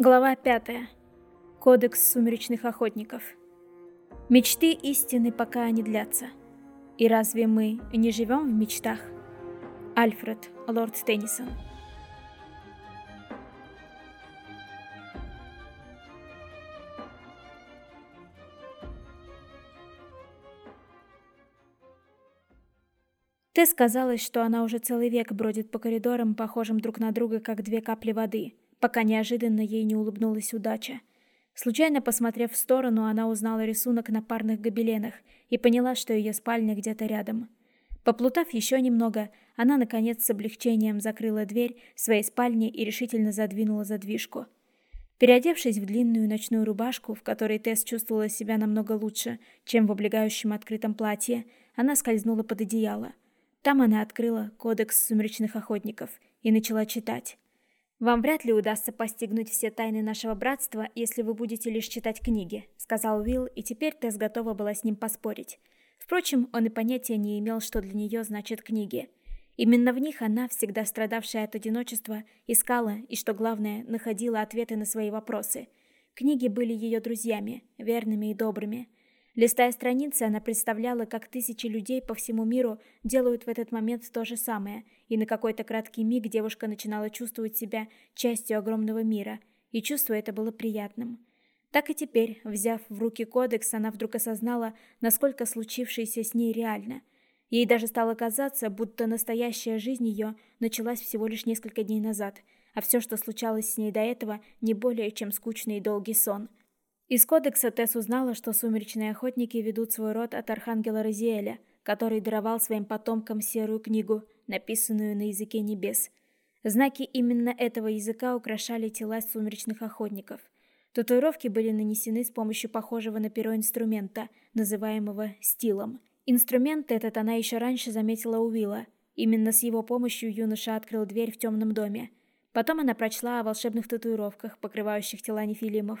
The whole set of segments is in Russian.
Глава 5. Кодекс сумеречных охотников. Мечты истины, пока они длятся. И разве мы не живем в мечтах? Альфред, лорд Теннисон. Тесс казалось, что она уже целый век бродит по коридорам, похожим друг на друга, как две капли воды – пока неожиданно ей не улыбнулась удача. Случайно посмотрев в сторону, она узнала рисунок на парных гобеленах и поняла, что ее спальня где-то рядом. Поплутав еще немного, она, наконец, с облегчением закрыла дверь своей спальни и решительно задвинула задвижку. Переодевшись в длинную ночную рубашку, в которой Тесс чувствовала себя намного лучше, чем в облегающем открытом платье, она скользнула под одеяло. Там она открыла «Кодекс сумеречных охотников» и начала читать. «Вам вряд ли удастся постигнуть все тайны нашего братства, если вы будете лишь читать книги», — сказал Уилл, и теперь Тесс готова была с ним поспорить. Впрочем, он и понятия не имел, что для нее значат книги. Именно в них она, всегда страдавшая от одиночества, искала и, что главное, находила ответы на свои вопросы. Книги были ее друзьями, верными и добрыми. Листая страницы, она представляла, как тысячи людей по всему миру делают в этот момент то же самое, и на какой-то краткий миг девушка начинала чувствовать себя частью огромного мира, и чувство это было приятным. Так и теперь, взяв в руки кодекс, она вдруг осознала, насколько случившееся с ней реально. Ей даже стало казаться, будто настоящая жизнь ее началась всего лишь несколько дней назад, а все, что случалось с ней до этого, не более чем скучный и долгий сон – из кодекса Тесс узнала, что сумеречные охотники ведут свой род от архангела Розиэля, который даровал своим потомкам серую книгу, написанную на языке небес. Знаки именно этого языка украшали тела сумеречных охотников. Татуировки были нанесены с помощью похожего на перо инструмента, называемого стилом. Инструмент этот она еще раньше заметила у Уилла. Именно с его помощью юноша открыл дверь в темном доме. Потом она прочла о волшебных татуировках, покрывающих тела нефилимов.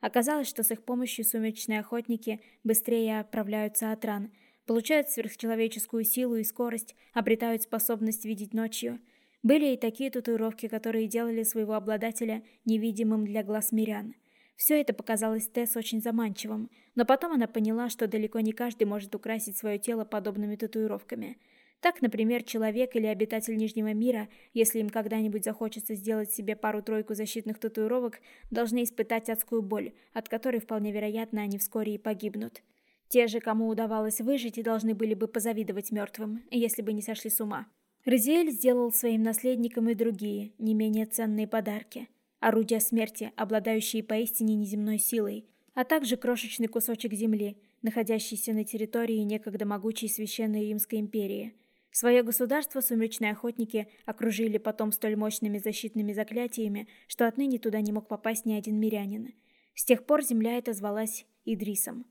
Оказалось, что с их помощью сумеречные охотники быстрее оправляются от ран, получают сверхчеловеческую силу и скорость, обретают способность видеть ночью. Были и такие татуировки, которые делали своего обладателя невидимым для глаз мирян. Все это показалось Тесс очень заманчивым, но потом она поняла, что далеко не каждый может украсить свое тело подобными татуировками – так, например, человек или обитатель Нижнего мира, если им когда-нибудь захочется сделать себе пару-тройку защитных татуировок, должны испытать адскую боль, от которой вполне вероятно они вскоре и погибнут. Те же, кому удавалось выжить, и должны были бы позавидовать мертвым, если бы не сошли с ума. Розиэль сделал своим наследникам и другие, не менее ценные подарки. Орудия смерти, обладающие поистине неземной силой, а также крошечный кусочек земли, находящийся на территории некогда могучей Священной Римской империи – Свое государство сумеречные охотники окружили потом столь мощными защитными заклятиями, что отныне туда не мог попасть ни один мирянин. С тех пор земля эта звалась Идрисом.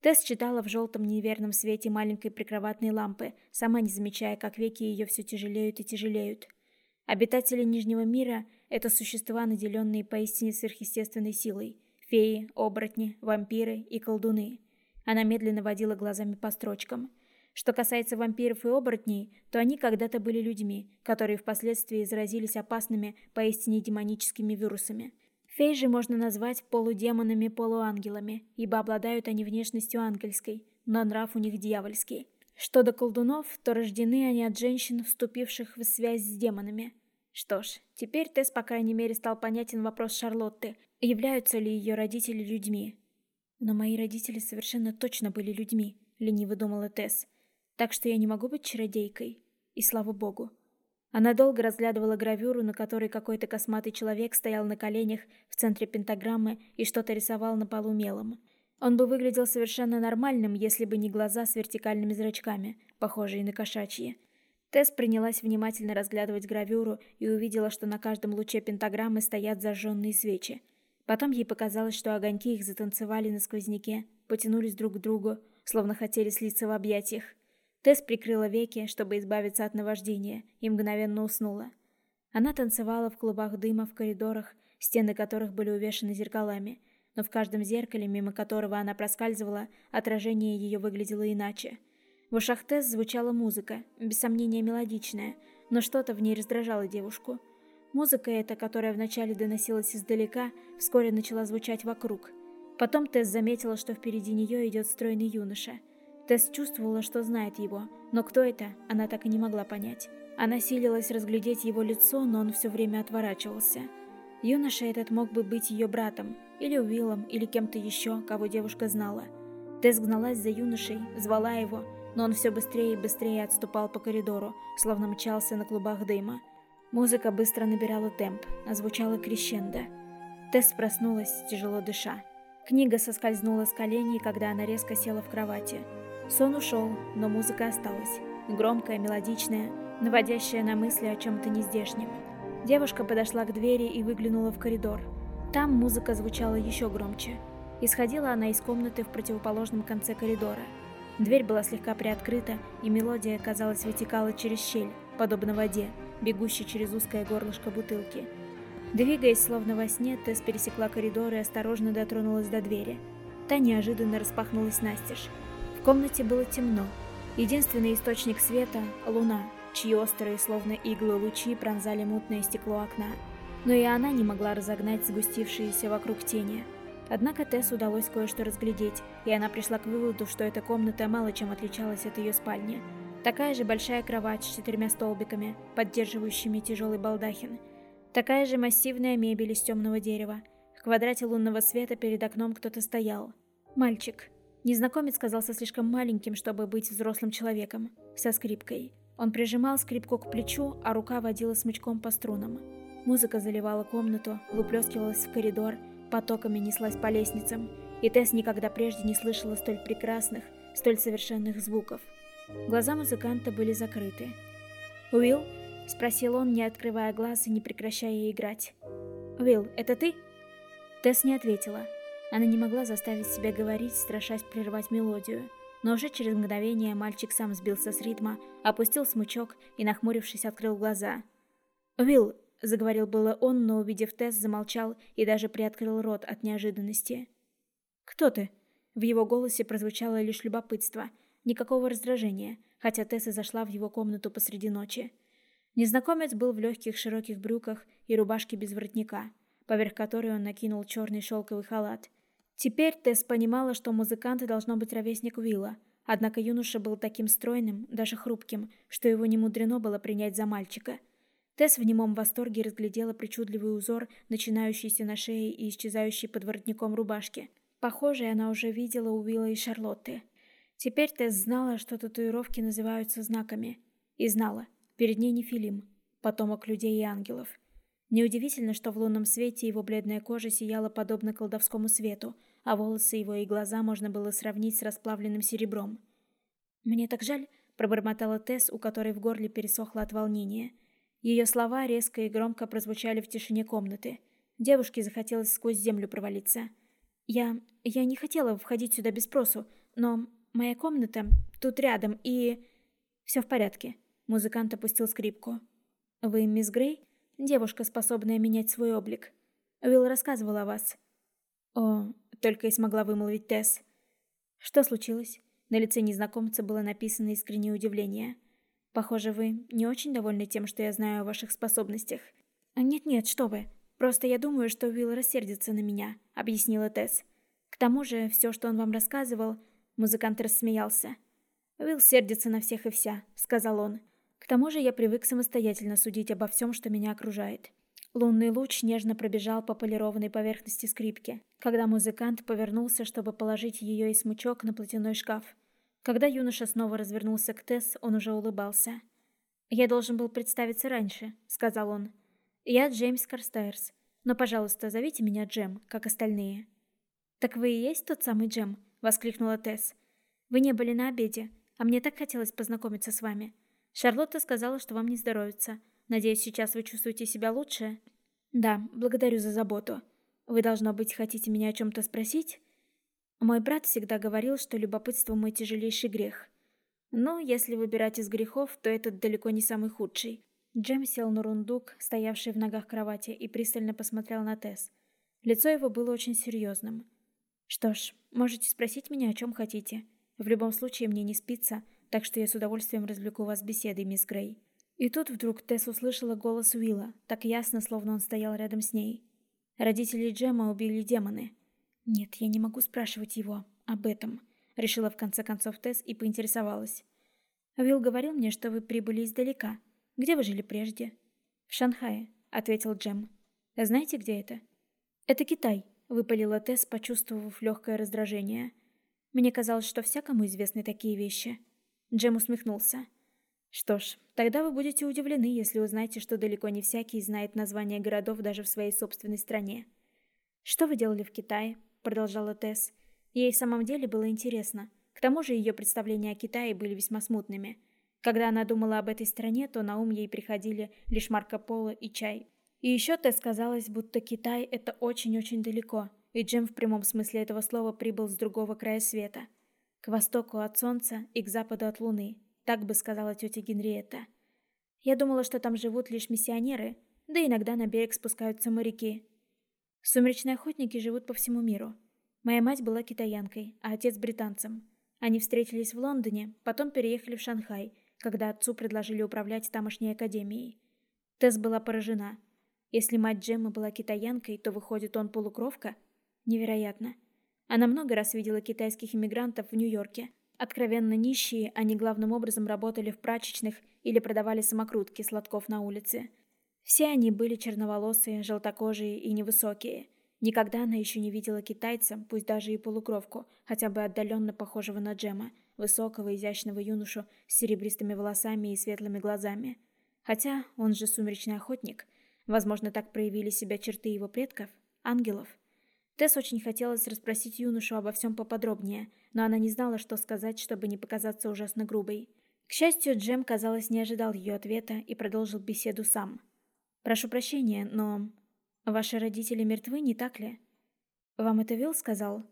Тесс читала в желтом неверном свете маленькой прикроватной лампы, сама не замечая, как веки ее все тяжелеют и тяжелеют. Обитатели Нижнего мира — это существа, наделенные поистине сверхъестественной силой. Феи, оборотни, вампиры и колдуны. Она медленно водила глазами по строчкам — что касается вампиров и оборотней, то они когда-то были людьми, которые впоследствии заразились опасными, поистине демоническими вирусами. Фей же можно назвать полудемонами-полуангелами, ибо обладают они внешностью ангельской, но нрав у них дьявольский. Что до колдунов, то рождены они от женщин, вступивших в связь с демонами. Что ж, теперь Тесс, по крайней мере, стал понятен вопрос Шарлотты, являются ли ее родители людьми. Но мои родители совершенно точно были людьми, лениво думала Тесс так что я не могу быть чародейкой. И слава богу. Она долго разглядывала гравюру, на которой какой-то косматый человек стоял на коленях в центре пентаграммы и что-то рисовал на полу мелом. Он бы выглядел совершенно нормальным, если бы не глаза с вертикальными зрачками, похожие на кошачьи. Тесс принялась внимательно разглядывать гравюру и увидела, что на каждом луче пентаграммы стоят зажженные свечи. Потом ей показалось, что огоньки их затанцевали на сквозняке, потянулись друг к другу, словно хотели слиться в объятиях. Тесс прикрыла веки, чтобы избавиться от наваждения, и мгновенно уснула. Она танцевала в клубах дыма в коридорах, стены которых были увешаны зеркалами, но в каждом зеркале, мимо которого она проскальзывала, отражение ее выглядело иначе. В ушах Тесс звучала музыка, без сомнения мелодичная, но что-то в ней раздражало девушку. Музыка эта, которая вначале доносилась издалека, вскоре начала звучать вокруг. Потом Тесс заметила, что впереди нее идет стройный юноша. Тесс чувствовала, что знает его, но кто это, она так и не могла понять. Она силилась разглядеть его лицо, но он все время отворачивался. Юноша этот мог бы быть ее братом, или Уиллом, или кем-то еще, кого девушка знала. Тесс гналась за юношей, звала его, но он все быстрее и быстрее отступал по коридору, словно мчался на клубах дыма. Музыка быстро набирала темп, а звучала крещендо. Тесс проснулась, тяжело дыша. Книга соскользнула с коленей, когда она резко села в кровати. Сон ушел, но музыка осталась. Громкая, мелодичная, наводящая на мысли о чем-то нездешнем. Девушка подошла к двери и выглянула в коридор. Там музыка звучала еще громче. Исходила она из комнаты в противоположном конце коридора. Дверь была слегка приоткрыта, и мелодия, казалось, вытекала через щель, подобно воде, бегущей через узкое горлышко бутылки. Двигаясь словно во сне, Тесс пересекла коридор и осторожно дотронулась до двери. Та неожиданно распахнулась настежь. В комнате было темно. Единственный источник света — луна, чьи острые, словно иглы лучи, пронзали мутное стекло окна. Но и она не могла разогнать сгустившиеся вокруг тени. Однако Тесс удалось кое-что разглядеть, и она пришла к выводу, что эта комната мало чем отличалась от ее спальни. Такая же большая кровать с четырьмя столбиками, поддерживающими тяжелый балдахин. Такая же массивная мебель из темного дерева. В квадрате лунного света перед окном кто-то стоял. Мальчик. Незнакомец казался слишком маленьким, чтобы быть взрослым человеком. Со скрипкой. Он прижимал скрипку к плечу, а рука водила смычком по струнам. Музыка заливала комнату, выплескивалась в коридор, потоками неслась по лестницам, и Тесс никогда прежде не слышала столь прекрасных, столь совершенных звуков. Глаза музыканта были закрыты. «Уилл?» — спросил он, не открывая глаз и не прекращая играть. «Уилл, это ты?» Тесс не ответила. Она не могла заставить себя говорить, страшась прервать мелодию. Но уже через мгновение мальчик сам сбился с ритма, опустил смычок и, нахмурившись, открыл глаза. «Уилл!» — заговорил было он, но, увидев Тесс, замолчал и даже приоткрыл рот от неожиданности. «Кто ты?» В его голосе прозвучало лишь любопытство, никакого раздражения, хотя Тесса зашла в его комнату посреди ночи. Незнакомец был в легких широких брюках и рубашке без воротника, поверх которой он накинул черный шелковый халат. Теперь Тесс понимала, что музыкант должно быть ровесник Уилла, однако юноша был таким стройным, даже хрупким, что его не мудрено было принять за мальчика — Тесс в немом восторге разглядела причудливый узор, начинающийся на шее и исчезающий под воротником рубашки. Похожий она уже видела у Уилла и Шарлотты. Теперь Тесс знала, что татуировки называются знаками. И знала, перед ней не Филим, потомок людей и ангелов. Неудивительно, что в лунном свете его бледная кожа сияла подобно колдовскому свету, а волосы его и глаза можно было сравнить с расплавленным серебром. «Мне так жаль», — пробормотала Тесс, у которой в горле пересохло от волнения — ее слова резко и громко прозвучали в тишине комнаты. Девушке захотелось сквозь землю провалиться. «Я... я не хотела входить сюда без спросу, но моя комната тут рядом, и...» «Все в порядке». Музыкант опустил скрипку. «Вы мисс Грей?» «Девушка, способная менять свой облик. Уилл рассказывал о вас». «О...» — только и смогла вымолвить Тесс. «Что случилось?» На лице незнакомца было написано искреннее удивление. Похоже, вы не очень довольны тем, что я знаю о ваших способностях. Нет-нет, что вы. Просто я думаю, что Уилл рассердится на меня, объяснила Тесс. К тому же, все, что он вам рассказывал, музыкант рассмеялся. Уилл сердится на всех и вся, сказал он. К тому же я привык самостоятельно судить обо всем, что меня окружает. Лунный луч нежно пробежал по полированной поверхности скрипки, когда музыкант повернулся, чтобы положить ее и смычок на платяной шкаф. Когда юноша снова развернулся к Тесс, он уже улыбался. «Я должен был представиться раньше», — сказал он. «Я Джеймс Карстайрс, но, пожалуйста, зовите меня Джем, как остальные». «Так вы и есть тот самый Джем?» — воскликнула Тесс. «Вы не были на обеде, а мне так хотелось познакомиться с вами. Шарлотта сказала, что вам не здоровится. Надеюсь, сейчас вы чувствуете себя лучше?» «Да, благодарю за заботу. Вы, должно быть, хотите меня о чем-то спросить?» Мой брат всегда говорил, что любопытство мой тяжелейший грех. Но если выбирать из грехов, то этот далеко не самый худший. Джем сел на рундук, стоявший в ногах кровати, и пристально посмотрел на Тесс. Лицо его было очень серьезным. «Что ж, можете спросить меня, о чем хотите. В любом случае, мне не спится, так что я с удовольствием развлеку вас беседой, мисс Грей». И тут вдруг Тесс услышала голос Уилла, так ясно, словно он стоял рядом с ней. Родителей Джема убили демоны. Нет, я не могу спрашивать его об этом, решила в конце концов Тесс и поинтересовалась. Уилл говорил мне, что вы прибыли издалека. Где вы жили прежде? В Шанхае, ответил Джем. Знаете, где это? Это Китай, выпалила Тесс, почувствовав легкое раздражение. Мне казалось, что всякому известны такие вещи. Джем усмехнулся. Что ж, тогда вы будете удивлены, если узнаете, что далеко не всякий знает названия городов даже в своей собственной стране. Что вы делали в Китае? продолжала Тесс. Ей в самом деле было интересно. К тому же ее представления о Китае были весьма смутными. Когда она думала об этой стране, то на ум ей приходили лишь Марко Поло и чай. И еще Тесс казалось, будто Китай это очень-очень далеко, и Джем в прямом смысле этого слова прибыл с другого края света, к востоку от солнца и к западу от луны, так бы сказала тетя Генриетта. Я думала, что там живут лишь миссионеры, да иногда на берег спускаются моряки. Сумеречные охотники живут по всему миру. Моя мать была китаянкой, а отец британцем. Они встретились в Лондоне, потом переехали в Шанхай, когда отцу предложили управлять тамошней академией. Тесс была поражена. Если мать Джеммы была китаянкой, то выходит он полукровка? Невероятно. Она много раз видела китайских иммигрантов в Нью-Йорке, Откровенно нищие, они главным образом работали в прачечных или продавали самокрутки сладков на улице. Все они были черноволосые, желтокожие и невысокие. Никогда она еще не видела китайца, пусть даже и полукровку, хотя бы отдаленно похожего на Джема, высокого изящного юношу с серебристыми волосами и светлыми глазами. Хотя он же сумеречный охотник. Возможно, так проявили себя черты его предков, ангелов. Тесс очень хотелось расспросить юношу обо всем поподробнее, но она не знала, что сказать, чтобы не показаться ужасно грубой. К счастью, Джем, казалось, не ожидал ее ответа и продолжил беседу сам. «Прошу прощения, но... Ваши родители мертвы, не так ли?» «Вам это Вилл сказал?»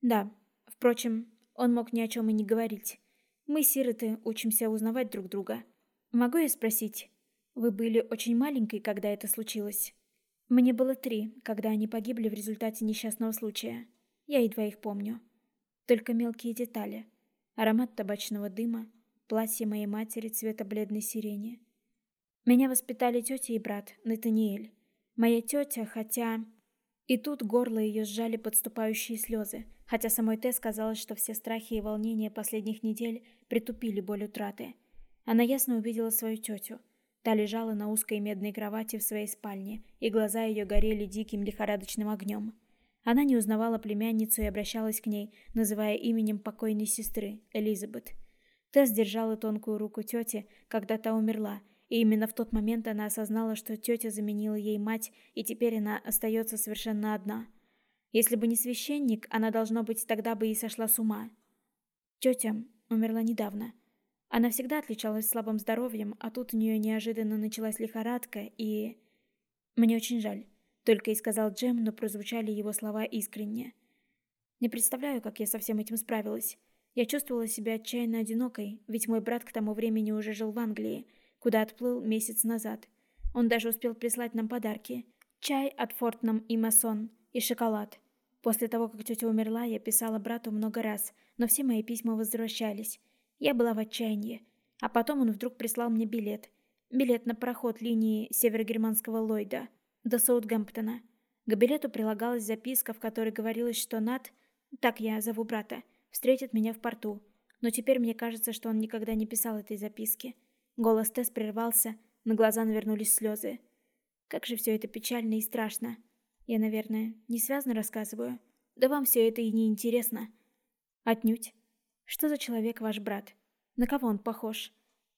«Да. Впрочем, он мог ни о чем и не говорить. Мы, сироты, учимся узнавать друг друга. Могу я спросить, вы были очень маленькой, когда это случилось?» Мне было три, когда они погибли в результате несчастного случая. Я едва их помню. Только мелкие детали. Аромат табачного дыма, платье моей матери цвета бледной сирени. Меня воспитали тетя и брат, Натаниэль. Моя тетя, хотя... И тут горло ее сжали подступающие слезы, хотя самой Тесс казалось, что все страхи и волнения последних недель притупили боль утраты. Она ясно увидела свою тетю — Та лежала на узкой медной кровати в своей спальне, и глаза ее горели диким лихорадочным огнем. Она не узнавала племянницу и обращалась к ней, называя именем покойной сестры, Элизабет. Тесс держала тонкую руку тети, когда та умерла, и именно в тот момент она осознала, что тетя заменила ей мать, и теперь она остается совершенно одна. Если бы не священник, она, должно быть, тогда бы и сошла с ума. Тетя умерла недавно. Она всегда отличалась слабым здоровьем, а тут у нее неожиданно началась лихорадка, и... Мне очень жаль. Только и сказал Джем, но прозвучали его слова искренне. Не представляю, как я со всем этим справилась. Я чувствовала себя отчаянно одинокой, ведь мой брат к тому времени уже жил в Англии, куда отплыл месяц назад. Он даже успел прислать нам подарки. Чай от Фортнам и Масон, и шоколад. После того, как тетя умерла, я писала брату много раз, но все мои письма возвращались. Я была в отчаянии. А потом он вдруг прислал мне билет. Билет на проход линии северогерманского Ллойда до Саутгемптона. К билету прилагалась записка, в которой говорилось, что Нат, так я зову брата, встретит меня в порту. Но теперь мне кажется, что он никогда не писал этой записки. Голос Тесс прервался, на глаза навернулись слезы. Как же все это печально и страшно. Я, наверное, не связно рассказываю. Да вам все это и не интересно. Отнюдь. Что за человек ваш брат? На кого он похож?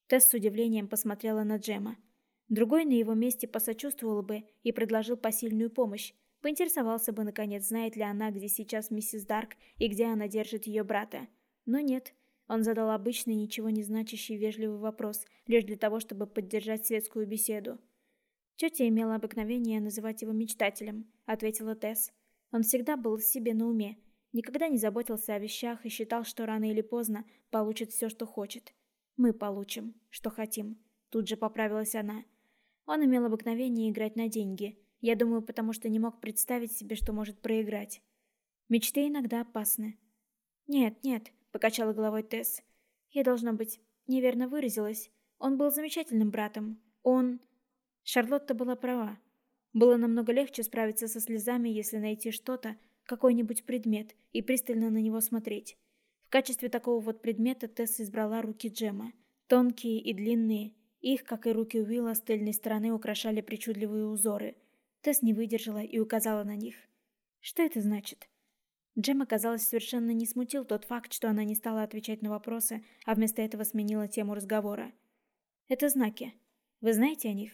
Тесс с удивлением посмотрела на Джема. Другой на его месте посочувствовал бы и предложил посильную помощь. Поинтересовался бы, наконец, знает ли она, где сейчас миссис Дарк и где она держит ее брата. Но нет. Он задал обычный, ничего не значащий вежливый вопрос, лишь для того, чтобы поддержать светскую беседу. «Тетя имела обыкновение называть его мечтателем», — ответила Тесс. Он всегда был себе на уме, Никогда не заботился о вещах и считал, что рано или поздно получит все, что хочет. Мы получим, что хотим. Тут же поправилась она. Он имел обыкновение играть на деньги. Я думаю, потому что не мог представить себе, что может проиграть. Мечты иногда опасны. Нет, нет, покачала головой Тесс. Я должно быть неверно выразилась. Он был замечательным братом. Он... Шарлотта была права. Было намного легче справиться со слезами, если найти что-то, какой-нибудь предмет, и пристально на него смотреть. В качестве такого вот предмета Тесс избрала руки Джема. Тонкие и длинные. Их, как и руки Уилла, с тыльной стороны украшали причудливые узоры. Тесс не выдержала и указала на них. Что это значит? Джем, оказалось, совершенно не смутил тот факт, что она не стала отвечать на вопросы, а вместо этого сменила тему разговора. «Это знаки. Вы знаете о них?»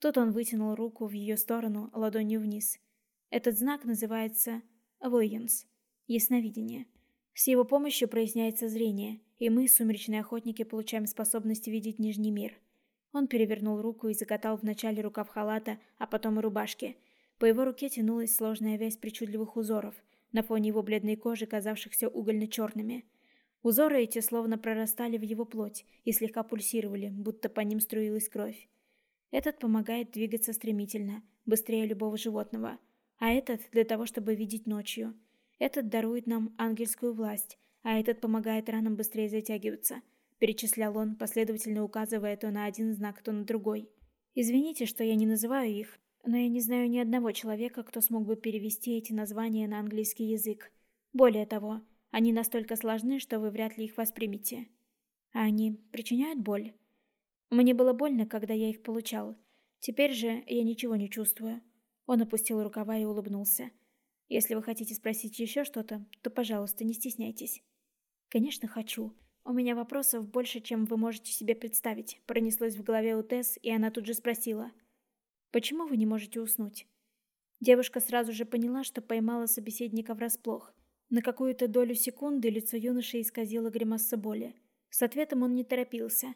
Тут он вытянул руку в ее сторону, ладонью вниз. Этот знак называется «Военс» — ясновидение. С его помощью проясняется зрение, и мы, сумеречные охотники, получаем способность видеть Нижний мир. Он перевернул руку и закатал вначале рукав халата, а потом и рубашки — по его руке тянулась сложная вязь причудливых узоров, на фоне его бледной кожи, казавшихся угольно-черными. Узоры эти словно прорастали в его плоть и слегка пульсировали, будто по ним струилась кровь. Этот помогает двигаться стремительно, быстрее любого животного, а этот для того, чтобы видеть ночью. Этот дарует нам ангельскую власть, а этот помогает ранам быстрее затягиваться, перечислял он, последовательно указывая то на один знак, то на другой. Извините, что я не называю их, но я не знаю ни одного человека, кто смог бы перевести эти названия на английский язык. Более того, они настолько сложны, что вы вряд ли их воспримете. А они причиняют боль? Мне было больно, когда я их получал. Теперь же я ничего не чувствую. Он опустил рукава и улыбнулся. Если вы хотите спросить еще что-то, то, пожалуйста, не стесняйтесь. Конечно, хочу. У меня вопросов больше, чем вы можете себе представить. Пронеслось в голове у Тесс, и она тут же спросила — Почему вы не можете уснуть? Девушка сразу же поняла, что поймала собеседника врасплох. На какую-то долю секунды лицо юноши исказило гримаса боли. С ответом он не торопился.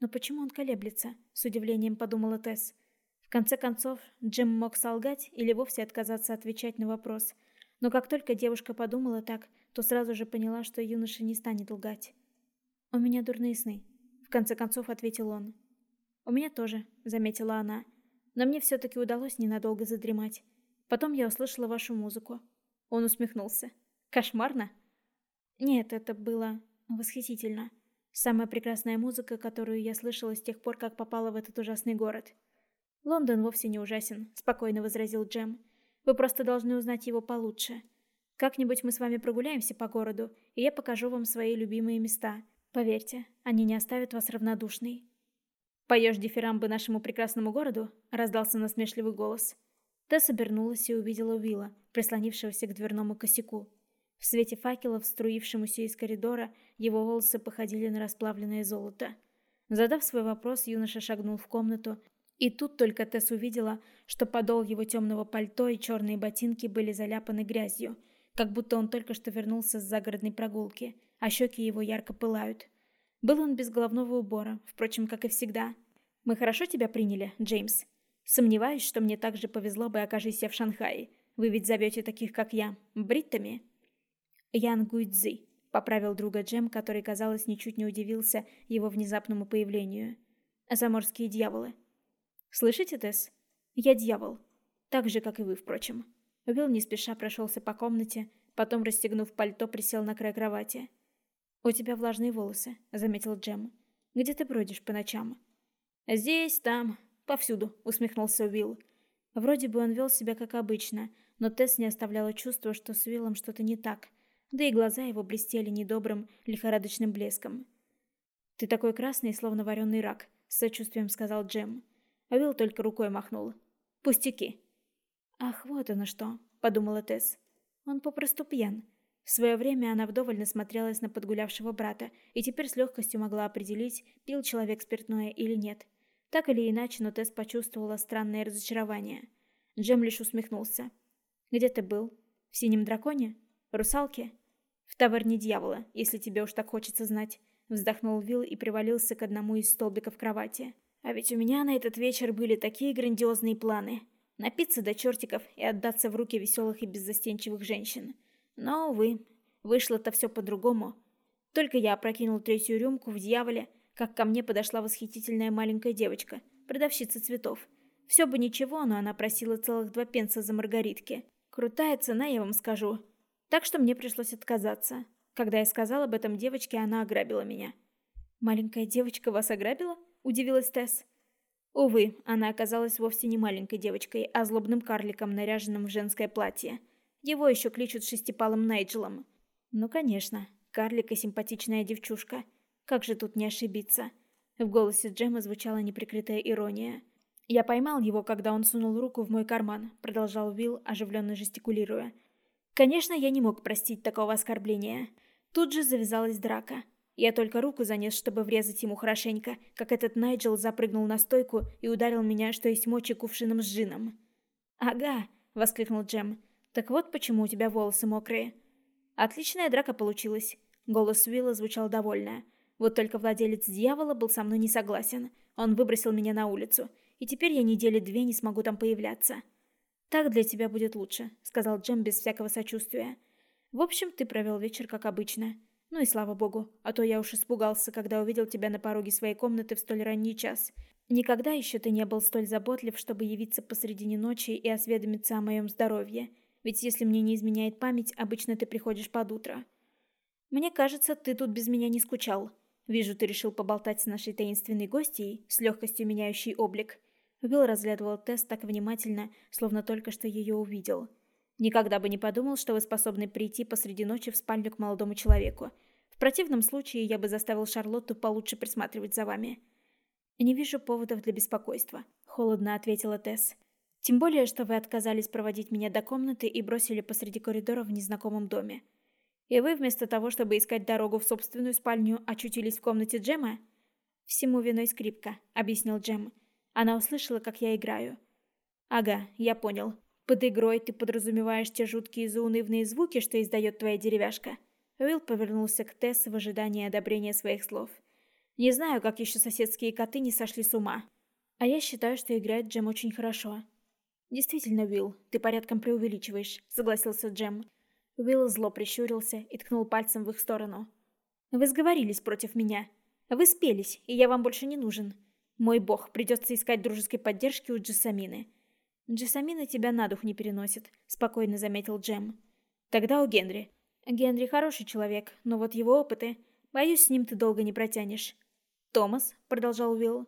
Но почему он колеблется? С удивлением подумала Тесс. В конце концов, Джим мог солгать или вовсе отказаться отвечать на вопрос. Но как только девушка подумала так, то сразу же поняла, что юноша не станет лгать. «У меня дурные сны», — в конце концов ответил он. «У меня тоже», — заметила она но мне все-таки удалось ненадолго задремать. Потом я услышала вашу музыку. Он усмехнулся. Кошмарно? Нет, это было восхитительно. Самая прекрасная музыка, которую я слышала с тех пор, как попала в этот ужасный город. Лондон вовсе не ужасен, спокойно возразил Джем. Вы просто должны узнать его получше. Как-нибудь мы с вами прогуляемся по городу, и я покажу вам свои любимые места. Поверьте, они не оставят вас равнодушной. «Поешь дифирамбы нашему прекрасному городу?» — раздался насмешливый голос. Тесс обернулась и увидела Уилла, прислонившегося к дверному косяку. В свете факелов, струившемуся из коридора, его волосы походили на расплавленное золото. Задав свой вопрос, юноша шагнул в комнату, и тут только Тесс увидела, что подол его темного пальто и черные ботинки были заляпаны грязью, как будто он только что вернулся с загородной прогулки, а щеки его ярко пылают. Был он без головного убора, впрочем, как и всегда. «Мы хорошо тебя приняли, Джеймс?» «Сомневаюсь, что мне так же повезло бы, окажись я в Шанхае. Вы ведь зовете таких, как я, бриттами?» «Ян Гуйцзи», — поправил друга Джем, который, казалось, ничуть не удивился его внезапному появлению. «Заморские дьяволы». «Слышите, Тесс? Я дьявол. Так же, как и вы, впрочем». Уилл не спеша прошелся по комнате, потом, расстегнув пальто, присел на край кровати. «У тебя влажные волосы», — заметил Джем. «Где ты бродишь по ночам?» «Здесь, там, повсюду», — усмехнулся Уилл. Вроде бы он вел себя как обычно, но Тесс не оставляла чувства, что с Уиллом что-то не так, да и глаза его блестели недобрым, лихорадочным блеском. «Ты такой красный, словно вареный рак», — с сочувствием сказал Джем. Уилл только рукой махнул. «Пустяки». «Ах, вот оно что», — подумала Тесс. «Он попросту пьян. В свое время она вдоволь насмотрелась на подгулявшего брата и теперь с легкостью могла определить, пил человек спиртное или нет. Так или иначе, но Тесс почувствовала странное разочарование. Джем лишь усмехнулся. «Где ты был? В синем драконе? Русалке?» «В таверне дьявола, если тебе уж так хочется знать», — вздохнул Вилл и привалился к одному из столбиков кровати. «А ведь у меня на этот вечер были такие грандиозные планы. Напиться до чертиков и отдаться в руки веселых и беззастенчивых женщин». Но, увы, вышло-то все по-другому. Только я опрокинул третью рюмку в дьяволе, как ко мне подошла восхитительная маленькая девочка, продавщица цветов. Все бы ничего, но она просила целых два пенса за маргаритки. Крутая цена, я вам скажу. Так что мне пришлось отказаться. Когда я сказал об этом девочке, она ограбила меня. «Маленькая девочка вас ограбила?» – удивилась Тесс. Увы, она оказалась вовсе не маленькой девочкой, а злобным карликом, наряженным в женское платье. Его еще кличут шестипалым Найджелом. Ну, конечно, карлик и симпатичная девчушка. Как же тут не ошибиться? В голосе Джема звучала неприкрытая ирония. «Я поймал его, когда он сунул руку в мой карман», — продолжал Уилл, оживленно жестикулируя. «Конечно, я не мог простить такого оскорбления. Тут же завязалась драка. Я только руку занес, чтобы врезать ему хорошенько, как этот Найджел запрыгнул на стойку и ударил меня, что есть мочи, кувшином с джином. «Ага», — воскликнул Джем. «Так вот почему у тебя волосы мокрые». Отличная драка получилась. Голос Уилла звучал довольно. Вот только владелец дьявола был со мной не согласен. Он выбросил меня на улицу, и теперь я недели две не смогу там появляться. «Так для тебя будет лучше», — сказал Джем без всякого сочувствия. «В общем, ты провел вечер как обычно. Ну и слава богу, а то я уж испугался, когда увидел тебя на пороге своей комнаты в столь ранний час. Никогда еще ты не был столь заботлив, чтобы явиться посредине ночи и осведомиться о моем здоровье. Ведь если мне не изменяет память, обычно ты приходишь под утро. Мне кажется, ты тут без меня не скучал. Вижу, ты решил поболтать с нашей таинственной гостьей, с легкостью меняющей облик. Уилл разглядывал Тесс так внимательно, словно только что ее увидел. Никогда бы не подумал, что вы способны прийти посреди ночи в спальню к молодому человеку. В противном случае я бы заставил Шарлотту получше присматривать за вами. Не вижу поводов для беспокойства, холодно ответила Тесс. Тем более, что вы отказались проводить меня до комнаты и бросили посреди коридора в незнакомом доме. И вы вместо того, чтобы искать дорогу в собственную спальню, очутились в комнате Джема? Всему виной скрипка, объяснил Джем. Она услышала, как я играю. Ага, я понял. Под игрой ты подразумеваешь те жуткие заунывные звуки, что издает твоя деревяшка?» Уилл повернулся к Тесс в ожидании одобрения своих слов. «Не знаю, как еще соседские коты не сошли с ума. А я считаю, что играет Джем очень хорошо». «Действительно, Уилл, ты порядком преувеличиваешь», — согласился Джем. Уилл зло прищурился и ткнул пальцем в их сторону. «Вы сговорились против меня. Вы спелись, и я вам больше не нужен. Мой бог, придется искать дружеской поддержки у Джессамины. «Джессамина тебя на дух не переносит», — спокойно заметил Джем. «Тогда у Генри». «Генри хороший человек, но вот его опыты... Боюсь, с ним ты долго не протянешь». «Томас», — продолжал Уилл.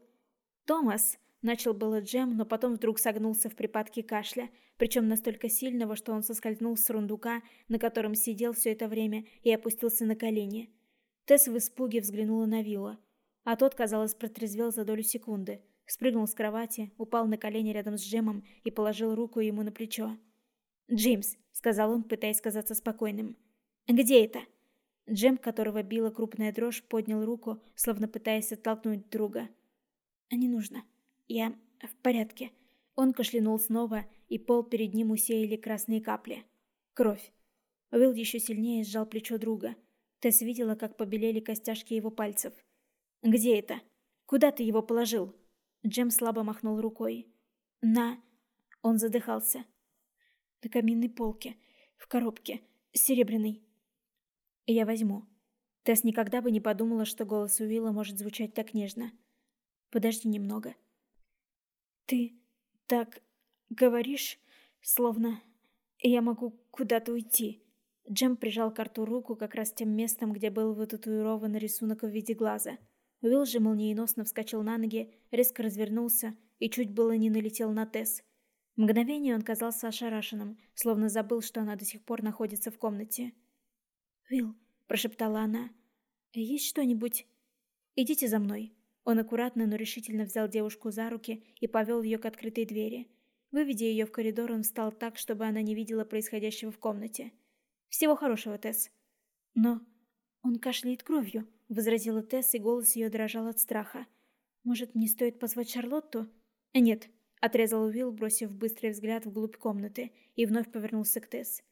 «Томас», — начал было Джем, но потом вдруг согнулся в припадке кашля, причем настолько сильного, что он соскользнул с рундука, на котором сидел все это время, и опустился на колени. Тесс в испуге взглянула на Вилла, а тот, казалось, протрезвел за долю секунды — спрыгнул с кровати, упал на колени рядом с Джемом и положил руку ему на плечо. «Джеймс», — сказал он, пытаясь казаться спокойным. «Где это?» Джем, которого била крупная дрожь, поднял руку, словно пытаясь оттолкнуть друга. «Не нужно. Я в порядке». Он кашлянул снова, и пол перед ним усеяли красные капли. Кровь. Уилл еще сильнее сжал плечо друга. Тесс видела, как побелели костяшки его пальцев. «Где это? Куда ты его положил?» Джем слабо махнул рукой. «На...» Он задыхался. «На каминной полке. В коробке. Серебряный. Я возьму». Тесс никогда бы не подумала, что голос Уилла может звучать так нежно. «Подожди немного». «Ты так говоришь, словно я могу куда-то уйти». Джем прижал к рту руку как раз тем местом, где был вытатуирован рисунок в виде глаза – Уилл же молниеносно вскочил на ноги, резко развернулся и чуть было не налетел на Тесс. Мгновение он казался ошарашенным, словно забыл, что она до сих пор находится в комнате. «Уилл», — прошептала она, — «есть что-нибудь?» «Идите за мной». Он аккуратно, но решительно взял девушку за руки и повел ее к открытой двери. Выведя ее в коридор, он встал так, чтобы она не видела происходящего в комнате. «Всего хорошего, Тесс». «Но он кашляет кровью», возразила Тесс, и голос ее дрожал от страха. «Может, не стоит позвать Шарлотту?» «Нет», — отрезал Уилл, бросив быстрый взгляд вглубь комнаты, и вновь повернулся к Тесс.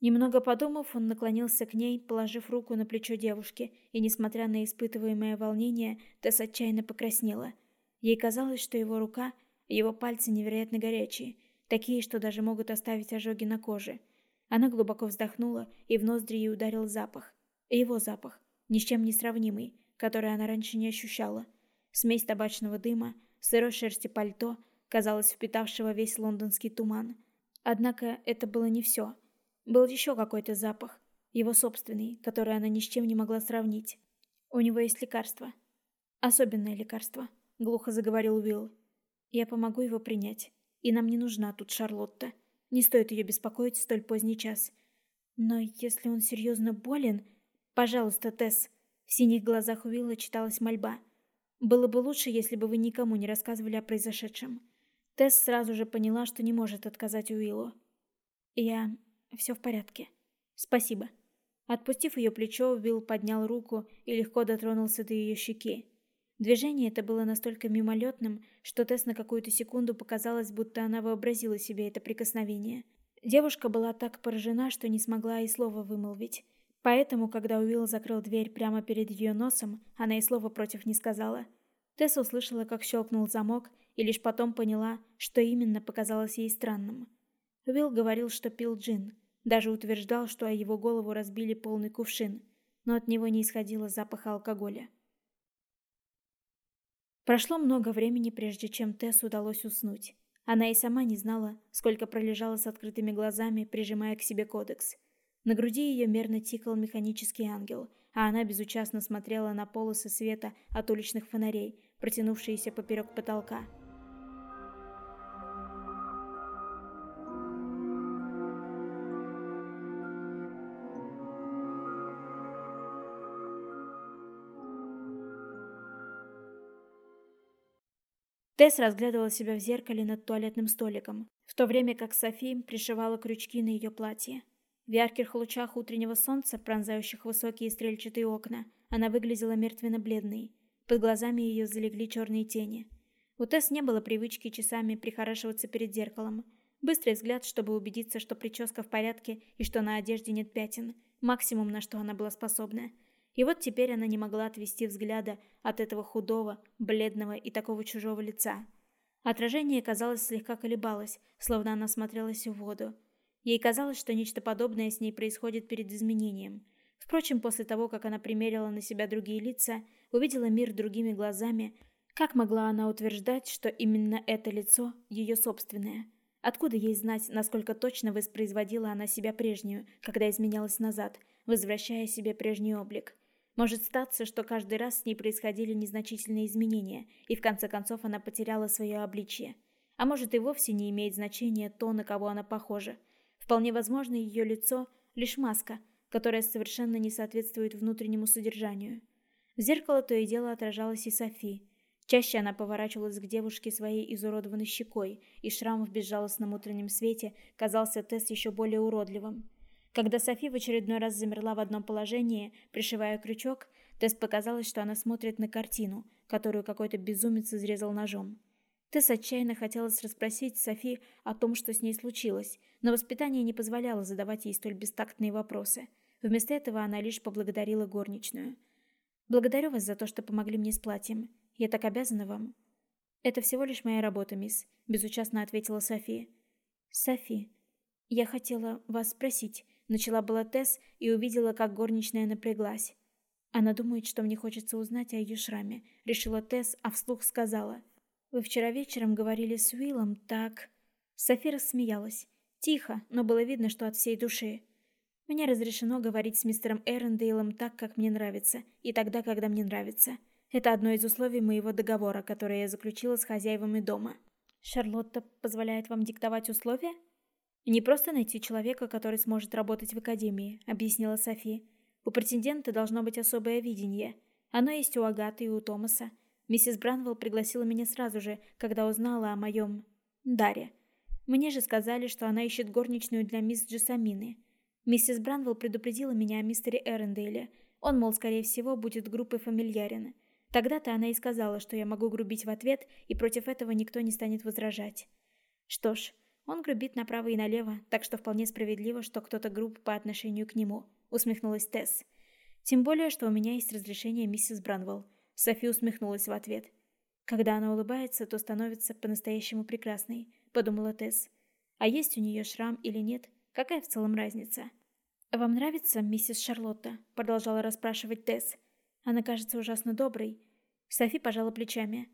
Немного подумав, он наклонился к ней, положив руку на плечо девушки, и, несмотря на испытываемое волнение, Тесс отчаянно покраснела. Ей казалось, что его рука, его пальцы невероятно горячие, такие, что даже могут оставить ожоги на коже. Она глубоко вздохнула, и в ноздри ей ударил запах. Его запах ни с чем не сравнимый, который она раньше не ощущала. Смесь табачного дыма, сырой шерсти пальто, казалось, впитавшего весь лондонский туман. Однако это было не все. Был еще какой-то запах, его собственный, который она ни с чем не могла сравнить. У него есть лекарство. Особенное лекарство. — глухо заговорил Уилл. «Я помогу его принять. И нам не нужна тут Шарлотта. Не стоит ее беспокоить в столь поздний час. Но если он серьезно болен... Пожалуйста, Тесс». В синих глазах Уилла читалась мольба. «Было бы лучше, если бы вы никому не рассказывали о произошедшем». Тесс сразу же поняла, что не может отказать Уиллу. «Я... все в порядке. Спасибо». Отпустив ее плечо, Уилл поднял руку и легко дотронулся до ее щеки. Движение это было настолько мимолетным, что Тесс на какую-то секунду показалось, будто она вообразила себе это прикосновение. Девушка была так поражена, что не смогла и слова вымолвить. Поэтому, когда Уилл закрыл дверь прямо перед ее носом, она и слова против не сказала. Тесс услышала, как щелкнул замок, и лишь потом поняла, что именно показалось ей странным. Уилл говорил, что пил джин, даже утверждал, что о его голову разбили полный кувшин, но от него не исходило запаха алкоголя. Прошло много времени, прежде чем Тесс удалось уснуть. Она и сама не знала, сколько пролежала с открытыми глазами, прижимая к себе кодекс. На груди ее мерно тикал механический ангел, а она безучастно смотрела на полосы света от уличных фонарей, протянувшиеся поперек потолка. Тесс разглядывала себя в зеркале над туалетным столиком, в то время как Софи пришивала крючки на ее платье. В ярких лучах утреннего солнца, пронзающих высокие стрельчатые окна, она выглядела мертвенно-бледной. Под глазами ее залегли черные тени. У Тесс не было привычки часами прихорашиваться перед зеркалом. Быстрый взгляд, чтобы убедиться, что прическа в порядке и что на одежде нет пятен. Максимум, на что она была способна – и вот теперь она не могла отвести взгляда от этого худого, бледного и такого чужого лица. Отражение, казалось, слегка колебалось, словно она смотрелась в воду. Ей казалось, что нечто подобное с ней происходит перед изменением. Впрочем, после того, как она примерила на себя другие лица, увидела мир другими глазами, как могла она утверждать, что именно это лицо ее собственное? Откуда ей знать, насколько точно воспроизводила она себя прежнюю, когда изменялась назад, возвращая себе прежний облик? Может статься, что каждый раз с ней происходили незначительные изменения, и в конце концов она потеряла свое обличье. А может и вовсе не имеет значения то, на кого она похожа. Вполне возможно, ее лицо – лишь маска, которая совершенно не соответствует внутреннему содержанию. В зеркало то и дело отражалась и Софи. Чаще она поворачивалась к девушке своей изуродованной щекой, и шрам в безжалостном утреннем свете казался Тесс еще более уродливым. Когда Софи в очередной раз замерла в одном положении, пришивая крючок, Тесс показалось, что она смотрит на картину, которую какой-то безумец изрезал ножом. Тесс отчаянно хотелось расспросить Софи о том, что с ней случилось, но воспитание не позволяло задавать ей столь бестактные вопросы. Вместо этого она лишь поблагодарила горничную. «Благодарю вас за то, что помогли мне с платьем. Я так обязана вам». «Это всего лишь моя работа, мисс», — безучастно ответила Софи. «Софи, я хотела вас спросить, Начала была Тесс и увидела, как горничная напряглась. Она думает, что мне хочется узнать о ее шраме. Решила Тесс, а вслух сказала. «Вы вчера вечером говорили с Уиллом так...» Софи смеялась. Тихо, но было видно, что от всей души. «Мне разрешено говорить с мистером Эрендейлом так, как мне нравится, и тогда, когда мне нравится. Это одно из условий моего договора, которое я заключила с хозяевами дома». «Шарлотта позволяет вам диктовать условия?» «Не просто найти человека, который сможет работать в академии», — объяснила Софи. «У претендента должно быть особое видение. Оно есть у Агаты и у Томаса. Миссис Бранвелл пригласила меня сразу же, когда узнала о моем... даре. Мне же сказали, что она ищет горничную для мисс Джессамины. Миссис Бранвелл предупредила меня о мистере Эрендейле. Он, мол, скорее всего, будет группой фамильярин. Тогда-то она и сказала, что я могу грубить в ответ, и против этого никто не станет возражать. Что ж, он грубит направо и налево, так что вполне справедливо, что кто-то груб по отношению к нему», — усмехнулась Тесс. «Тем более, что у меня есть разрешение миссис Бранвелл». Софи усмехнулась в ответ. «Когда она улыбается, то становится по-настоящему прекрасной», — подумала Тесс. «А есть у нее шрам или нет? Какая в целом разница?» «Вам нравится миссис Шарлотта?» — продолжала расспрашивать Тесс. «Она кажется ужасно доброй». Софи пожала плечами.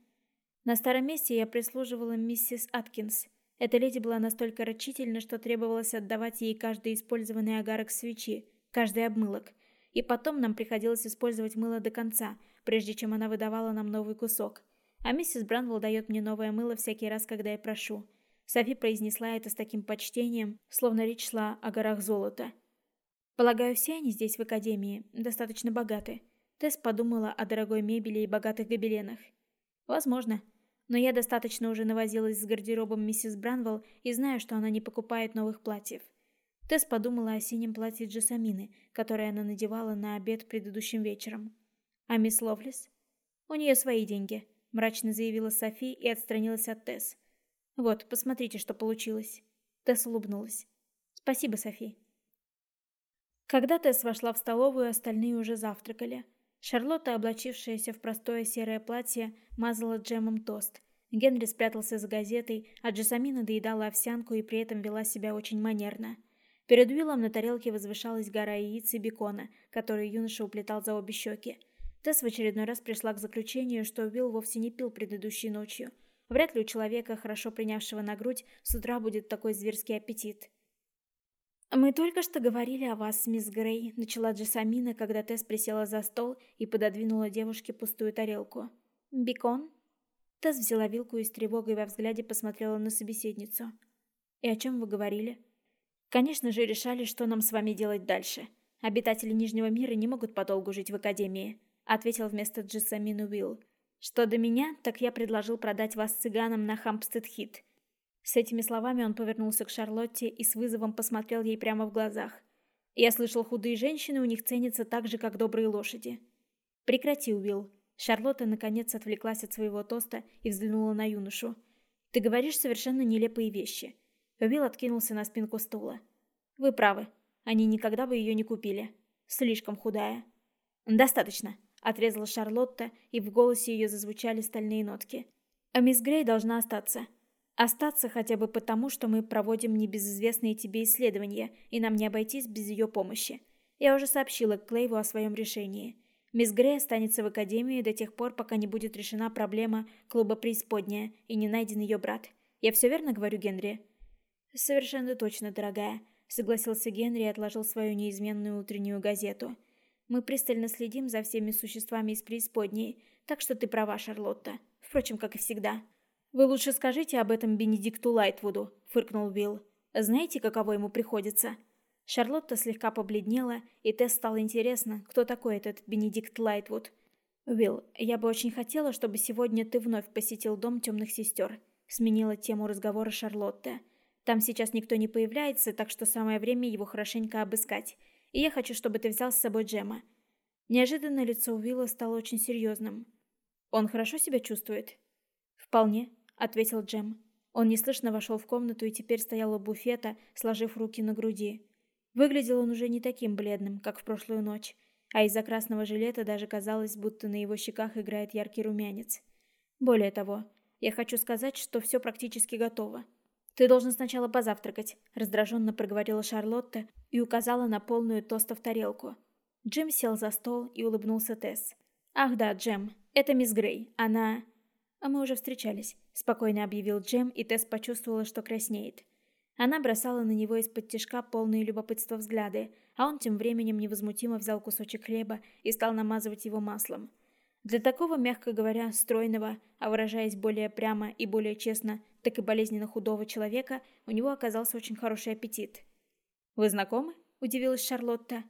«На старом месте я прислуживала миссис Аткинс. Эта леди была настолько рачительна, что требовалось отдавать ей каждый использованный агарок свечи, каждый обмылок. И потом нам приходилось использовать мыло до конца, прежде чем она выдавала нам новый кусок. а миссис Бранвелл дает мне новое мыло всякий раз, когда я прошу. Софи произнесла это с таким почтением, словно речь шла о горах золота. Полагаю, все они здесь в академии достаточно богаты. Тесс подумала о дорогой мебели и богатых гобеленах. Возможно. Но я достаточно уже навозилась с гардеробом миссис Бранвелл и знаю, что она не покупает новых платьев. Тесс подумала о синем платье Джессамины, которое она надевала на обед предыдущим вечером. А мисс Ловлес? У нее свои деньги, мрачно заявила Софи и отстранилась от Тесс. Вот, посмотрите, что получилось. Тесс улыбнулась. Спасибо, Софи. Когда Тесс вошла в столовую, остальные уже завтракали. Шарлотта, облачившаяся в простое серое платье, мазала джемом тост. Генри спрятался за газетой, а Джессамина доедала овсянку и при этом вела себя очень манерно. Перед Уиллом на тарелке возвышалась гора яиц и бекона, который юноша уплетал за обе щеки. Тесс в очередной раз пришла к заключению, что Уилл вовсе не пил предыдущей ночью. Вряд ли у человека, хорошо принявшего на грудь, с утра будет такой зверский аппетит. «Мы только что говорили о вас, мисс Грей», — начала Джессамина, когда Тесс присела за стол и пододвинула девушке пустую тарелку. «Бекон?» Тесс взяла вилку и с тревогой во взгляде посмотрела на собеседницу. «И о чем вы говорили?» «Конечно же, решали, что нам с вами делать дальше. Обитатели Нижнего мира не могут подолгу жить в Академии», — ответил вместо Джессамины Уилл. «Что до меня, так я предложил продать вас цыганам на Хампстед-Хит. С этими словами он повернулся к Шарлотте и с вызовом посмотрел ей прямо в глазах. «Я слышал, худые женщины у них ценятся так же, как добрые лошади». «Прекрати, Уилл». Шарлотта наконец отвлеклась от своего тоста и взглянула на юношу. «Ты говоришь совершенно нелепые вещи». Уилл откинулся на спинку стула. «Вы правы. Они никогда бы ее не купили. Слишком худая». «Достаточно», — отрезала Шарлотта, и в голосе ее зазвучали стальные нотки. «А мисс Грей должна остаться. Остаться хотя бы потому, что мы проводим небезызвестные тебе исследования, и нам не обойтись без ее помощи. Я уже сообщила Клейву о своем решении. Мисс Грей останется в Академии до тех пор, пока не будет решена проблема клуба «Преисподняя» и не найден ее брат. Я все верно говорю, Генри?» «Совершенно точно, дорогая», — согласился Генри и отложил свою неизменную утреннюю газету. «Мы пристально следим за всеми существами из преисподней, так что ты права, Шарлотта. Впрочем, как и всегда». «Вы лучше скажите об этом Бенедикту Лайтвуду», — фыркнул Билл. «Знаете, каково ему приходится?» Шарлотта слегка побледнела, и Тесс стало интересно, кто такой этот Бенедикт Лайтвуд. «Уилл, я бы очень хотела, чтобы сегодня ты вновь посетил дом темных сестер», — сменила тему разговора Шарлотта. «Там сейчас никто не появляется, так что самое время его хорошенько обыскать. И я хочу, чтобы ты взял с собой Джема». Неожиданно лицо Уилла стало очень серьезным. «Он хорошо себя чувствует?» «Вполне», — ответил Джем. Он неслышно вошел в комнату и теперь стоял у буфета, сложив руки на груди. Выглядел он уже не таким бледным, как в прошлую ночь, а из-за красного жилета даже казалось, будто на его щеках играет яркий румянец. Более того, я хочу сказать, что все практически готово. «Ты должен сначала позавтракать», — раздраженно проговорила Шарлотта и указала на полную тостов тарелку. Джим сел за стол и улыбнулся Тесс. «Ах да, Джем, это мисс Грей. Она...» «А мы уже встречались», — спокойно объявил Джем, и Тесс почувствовала, что краснеет. Она бросала на него из-под тишка полные любопытства взгляды, а он тем временем невозмутимо взял кусочек хлеба и стал намазывать его маслом. Для такого, мягко говоря, стройного, а выражаясь более прямо и более честно, так и болезненно худого человека, у него оказался очень хороший аппетит. «Вы знакомы?» – удивилась Шарлотта.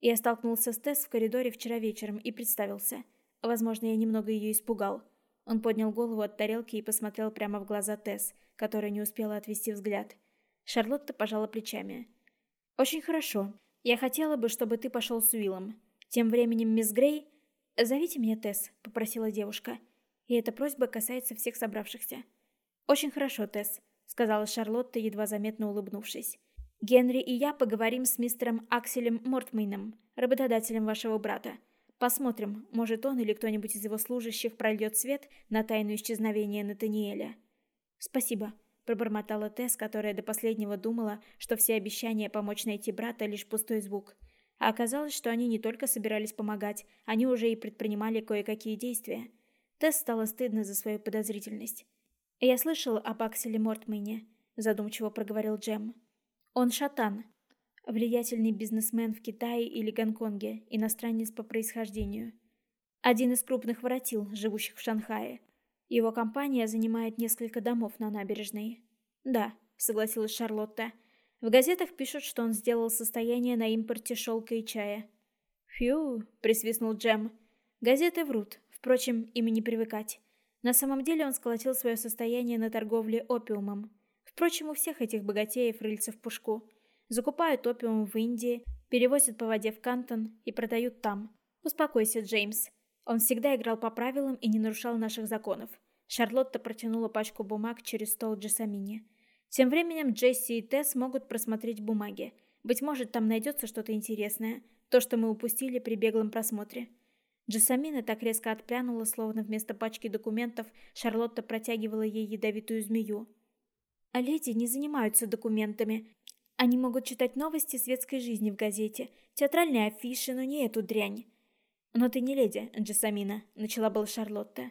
Я столкнулся с Тесс в коридоре вчера вечером и представился. Возможно, я немного ее испугал. Он поднял голову от тарелки и посмотрел прямо в глаза Тесс, которая не успела отвести взгляд. Шарлотта пожала плечами. «Очень хорошо. Я хотела бы, чтобы ты пошел с Уиллом. Тем временем, мисс Грей...» «Зовите меня Тесс», — попросила девушка. И эта просьба касается всех собравшихся. «Очень хорошо, Тесс», — сказала Шарлотта, едва заметно улыбнувшись. «Генри и я поговорим с мистером Акселем Мортмейном, работодателем вашего брата. Посмотрим, может он или кто-нибудь из его служащих прольет свет на тайну исчезновения Натаниэля. Спасибо, пробормотала Тесс, которая до последнего думала, что все обещания помочь найти брата лишь пустой звук. А оказалось, что они не только собирались помогать, они уже и предпринимали кое-какие действия. Тесс стало стыдно за свою подозрительность. «Я слышал об Акселе Мортмейне», — задумчиво проговорил Джем. «Он шатан, влиятельный бизнесмен в Китае или Гонконге, иностранец по происхождению. Один из крупных воротил, живущих в Шанхае. Его компания занимает несколько домов на набережной. Да, согласилась Шарлотта. В газетах пишут, что он сделал состояние на импорте шелка и чая. «Фью», — присвистнул Джем. «Газеты врут. Впрочем, ими не привыкать. На самом деле он сколотил свое состояние на торговле опиумом. Впрочем, у всех этих богатеев рыльца в пушку. Закупают опиум в Индии, перевозят по воде в Кантон и продают там. Успокойся, Джеймс. Он всегда играл по правилам и не нарушал наших законов. Шарлотта протянула пачку бумаг через стол Джессамине. Тем временем Джесси и Тесс могут просмотреть бумаги. Быть может, там найдется что-то интересное. То, что мы упустили при беглом просмотре. Джессамина так резко отпрянула, словно вместо пачки документов Шарлотта протягивала ей ядовитую змею. А леди не занимаются документами. Они могут читать новости светской жизни в газете, театральные афиши, но не эту дрянь. «Но ты не леди, Джессамина», — начала была Шарлотта.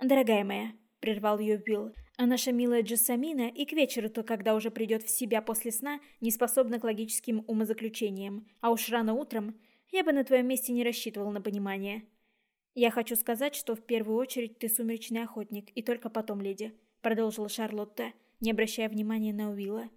«Дорогая моя», — прервал ее Билл, «а наша милая Джессамина и к вечеру-то, когда уже придет в себя после сна, не способна к логическим умозаключениям, а уж рано утром я бы на твоем месте не рассчитывал на понимание». «Я хочу сказать, что в первую очередь ты сумеречный охотник, и только потом леди», — продолжила Шарлотта, не обращая внимания на Уилла.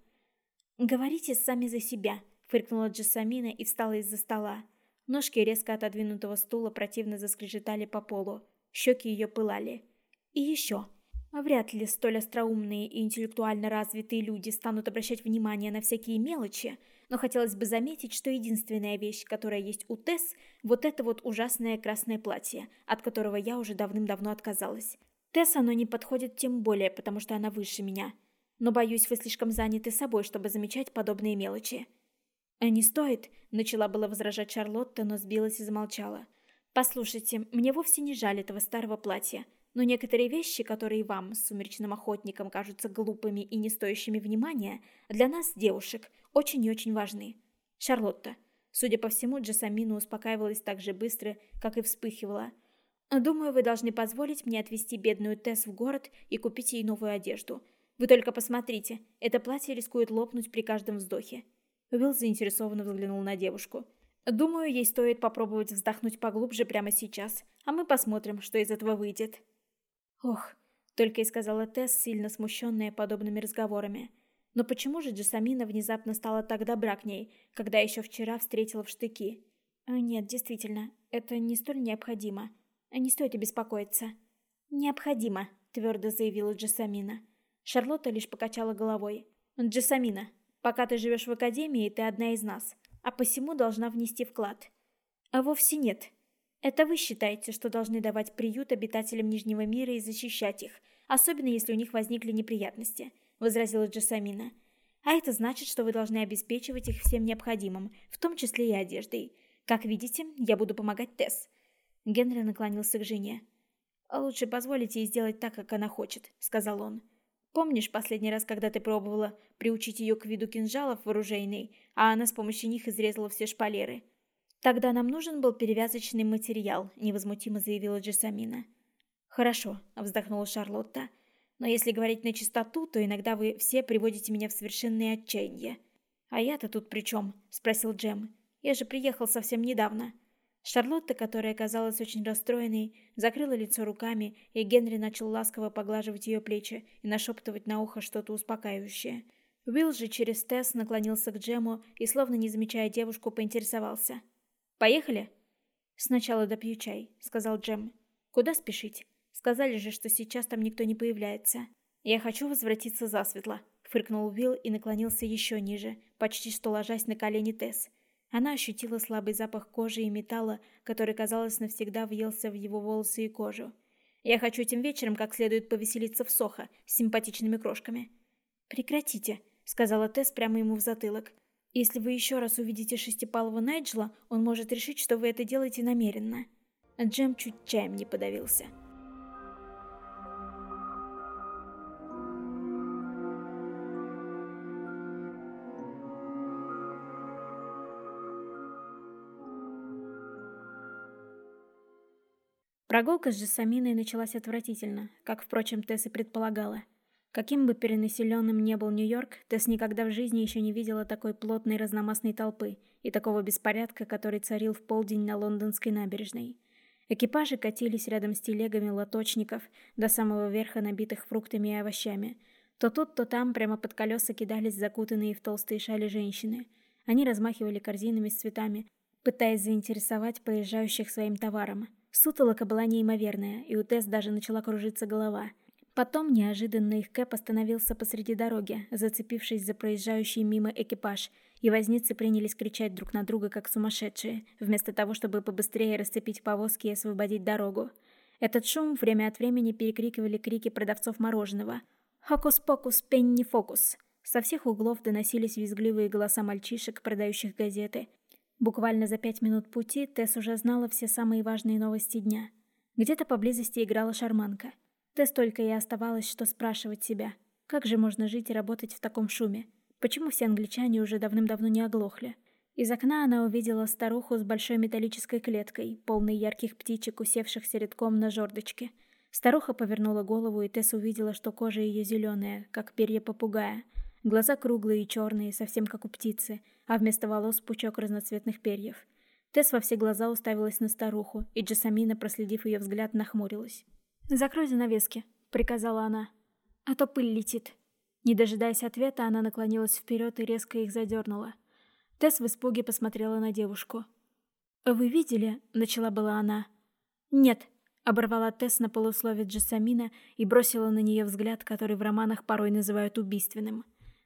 «Говорите сами за себя», — фыркнула Джессамина и встала из-за стола. Ножки резко отодвинутого стула противно заскрежетали по полу. Щеки ее пылали. И еще. Вряд ли столь остроумные и интеллектуально развитые люди станут обращать внимание на всякие мелочи, но хотелось бы заметить, что единственная вещь, которая есть у Тесс, вот это вот ужасное красное платье, от которого я уже давным-давно отказалась. Тесс оно не подходит тем более, потому что она выше меня. Но боюсь, вы слишком заняты собой, чтобы замечать подобные мелочи. «А не стоит», — начала было возражать Шарлотта, но сбилась и замолчала. «Послушайте, мне вовсе не жаль этого старого платья, но некоторые вещи, которые вам, сумеречным охотникам, кажутся глупыми и не стоящими внимания, для нас, девушек, очень и очень важны. Шарлотта». Судя по всему, Джессамина успокаивалась так же быстро, как и вспыхивала. «Думаю, вы должны позволить мне отвезти бедную Тесс в город и купить ей новую одежду. Вы только посмотрите, это платье рискует лопнуть при каждом вздохе. Уилл заинтересованно взглянул на девушку. «Думаю, ей стоит попробовать вздохнуть поглубже прямо сейчас, а мы посмотрим, что из этого выйдет». «Ох», — только и сказала Тесс, сильно смущенная подобными разговорами. Но почему же Джессамина внезапно стала так добра к ней, когда еще вчера встретила в штыки? «Э, «Нет, действительно, это не столь необходимо. Не стоит беспокоиться». «Необходимо», — твердо заявила Джессамина. Шарлотта лишь покачала головой. «Джессамина, Пока ты живешь в академии, ты одна из нас, а посему должна внести вклад. А вовсе нет. Это вы считаете, что должны давать приют обитателям Нижнего мира и защищать их, особенно если у них возникли неприятности, возразила Джасамина. А это значит, что вы должны обеспечивать их всем необходимым, в том числе и одеждой. Как видите, я буду помогать Тесс. Генри наклонился к жене. «Лучше позволите ей сделать так, как она хочет», — сказал он. Помнишь последний раз, когда ты пробовала приучить ее к виду кинжалов в оружейной, а она с помощью них изрезала все шпалеры? Тогда нам нужен был перевязочный материал, невозмутимо заявила Джессамина. Хорошо, вздохнула Шарлотта. Но если говорить на чистоту, то иногда вы все приводите меня в совершенное отчаяние. А я-то тут при чем? спросил Джем. Я же приехал совсем недавно. Шарлотта, которая казалась очень расстроенной, закрыла лицо руками, и Генри начал ласково поглаживать ее плечи и нашептывать на ухо что-то успокаивающее. Уилл же через Тесс наклонился к Джему и, словно не замечая девушку, поинтересовался. «Поехали?» «Сначала допью чай», — сказал Джем. «Куда спешить? Сказали же, что сейчас там никто не появляется. Я хочу возвратиться засветло», — фыркнул Уилл и наклонился еще ниже, почти что ложась на колени Тесс. Она ощутила слабый запах кожи и металла, который, казалось, навсегда въелся в его волосы и кожу. «Я хочу этим вечером как следует повеселиться в Сохо с симпатичными крошками». «Прекратите», — сказала Тесс прямо ему в затылок. «Если вы еще раз увидите шестипалого Найджела, он может решить, что вы это делаете намеренно». Джем чуть чаем не подавился. Прогулка с Джессаминой началась отвратительно, как, впрочем, Тесс и предполагала. Каким бы перенаселенным ни был Нью-Йорк, Тесс никогда в жизни еще не видела такой плотной разномастной толпы и такого беспорядка, который царил в полдень на лондонской набережной. Экипажи катились рядом с телегами лоточников до самого верха набитых фруктами и овощами. То тут, то там прямо под колеса кидались закутанные в толстые шали женщины. Они размахивали корзинами с цветами, пытаясь заинтересовать проезжающих своим товаром. Сутолока была неимоверная, и у Тесс даже начала кружиться голова. Потом неожиданно их Кэп остановился посреди дороги, зацепившись за проезжающий мимо экипаж, и возницы принялись кричать друг на друга, как сумасшедшие, вместо того, чтобы побыстрее расцепить повозки и освободить дорогу. Этот шум время от времени перекрикивали крики продавцов мороженого. «Хокус-покус, пенни-фокус!» Со всех углов доносились визгливые голоса мальчишек, продающих газеты, Буквально за пять минут пути Тесс уже знала все самые важные новости дня. Где-то поблизости играла шарманка. Тесс только и оставалось, что спрашивать себя, как же можно жить и работать в таком шуме? Почему все англичане уже давным-давно не оглохли? Из окна она увидела старуху с большой металлической клеткой, полной ярких птичек, усевшихся редком на жердочке. Старуха повернула голову, и Тесс увидела, что кожа ее зеленая, как перья попугая — Глаза круглые и черные, совсем как у птицы, а вместо волос пучок разноцветных перьев. Тесс во все глаза уставилась на старуху, и Джасамина, проследив ее взгляд, нахмурилась. «Закрой занавески», — приказала она. «А то пыль летит». Не дожидаясь ответа, она наклонилась вперед и резко их задернула. Тесс в испуге посмотрела на девушку. «Вы видели?» — начала была она. «Нет», — оборвала Тесс на полусловие Джасамина и бросила на нее взгляд, который в романах порой называют убийственным.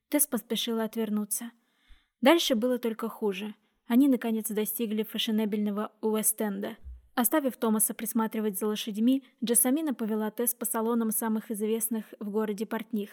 Тесс поспешила отвернуться. Дальше было только хуже. Они, наконец, достигли фешенебельного Уэст-Энда. Оставив Томаса присматривать за лошадьми, Джасамина повела Тесс по салонам самых известных в городе портних.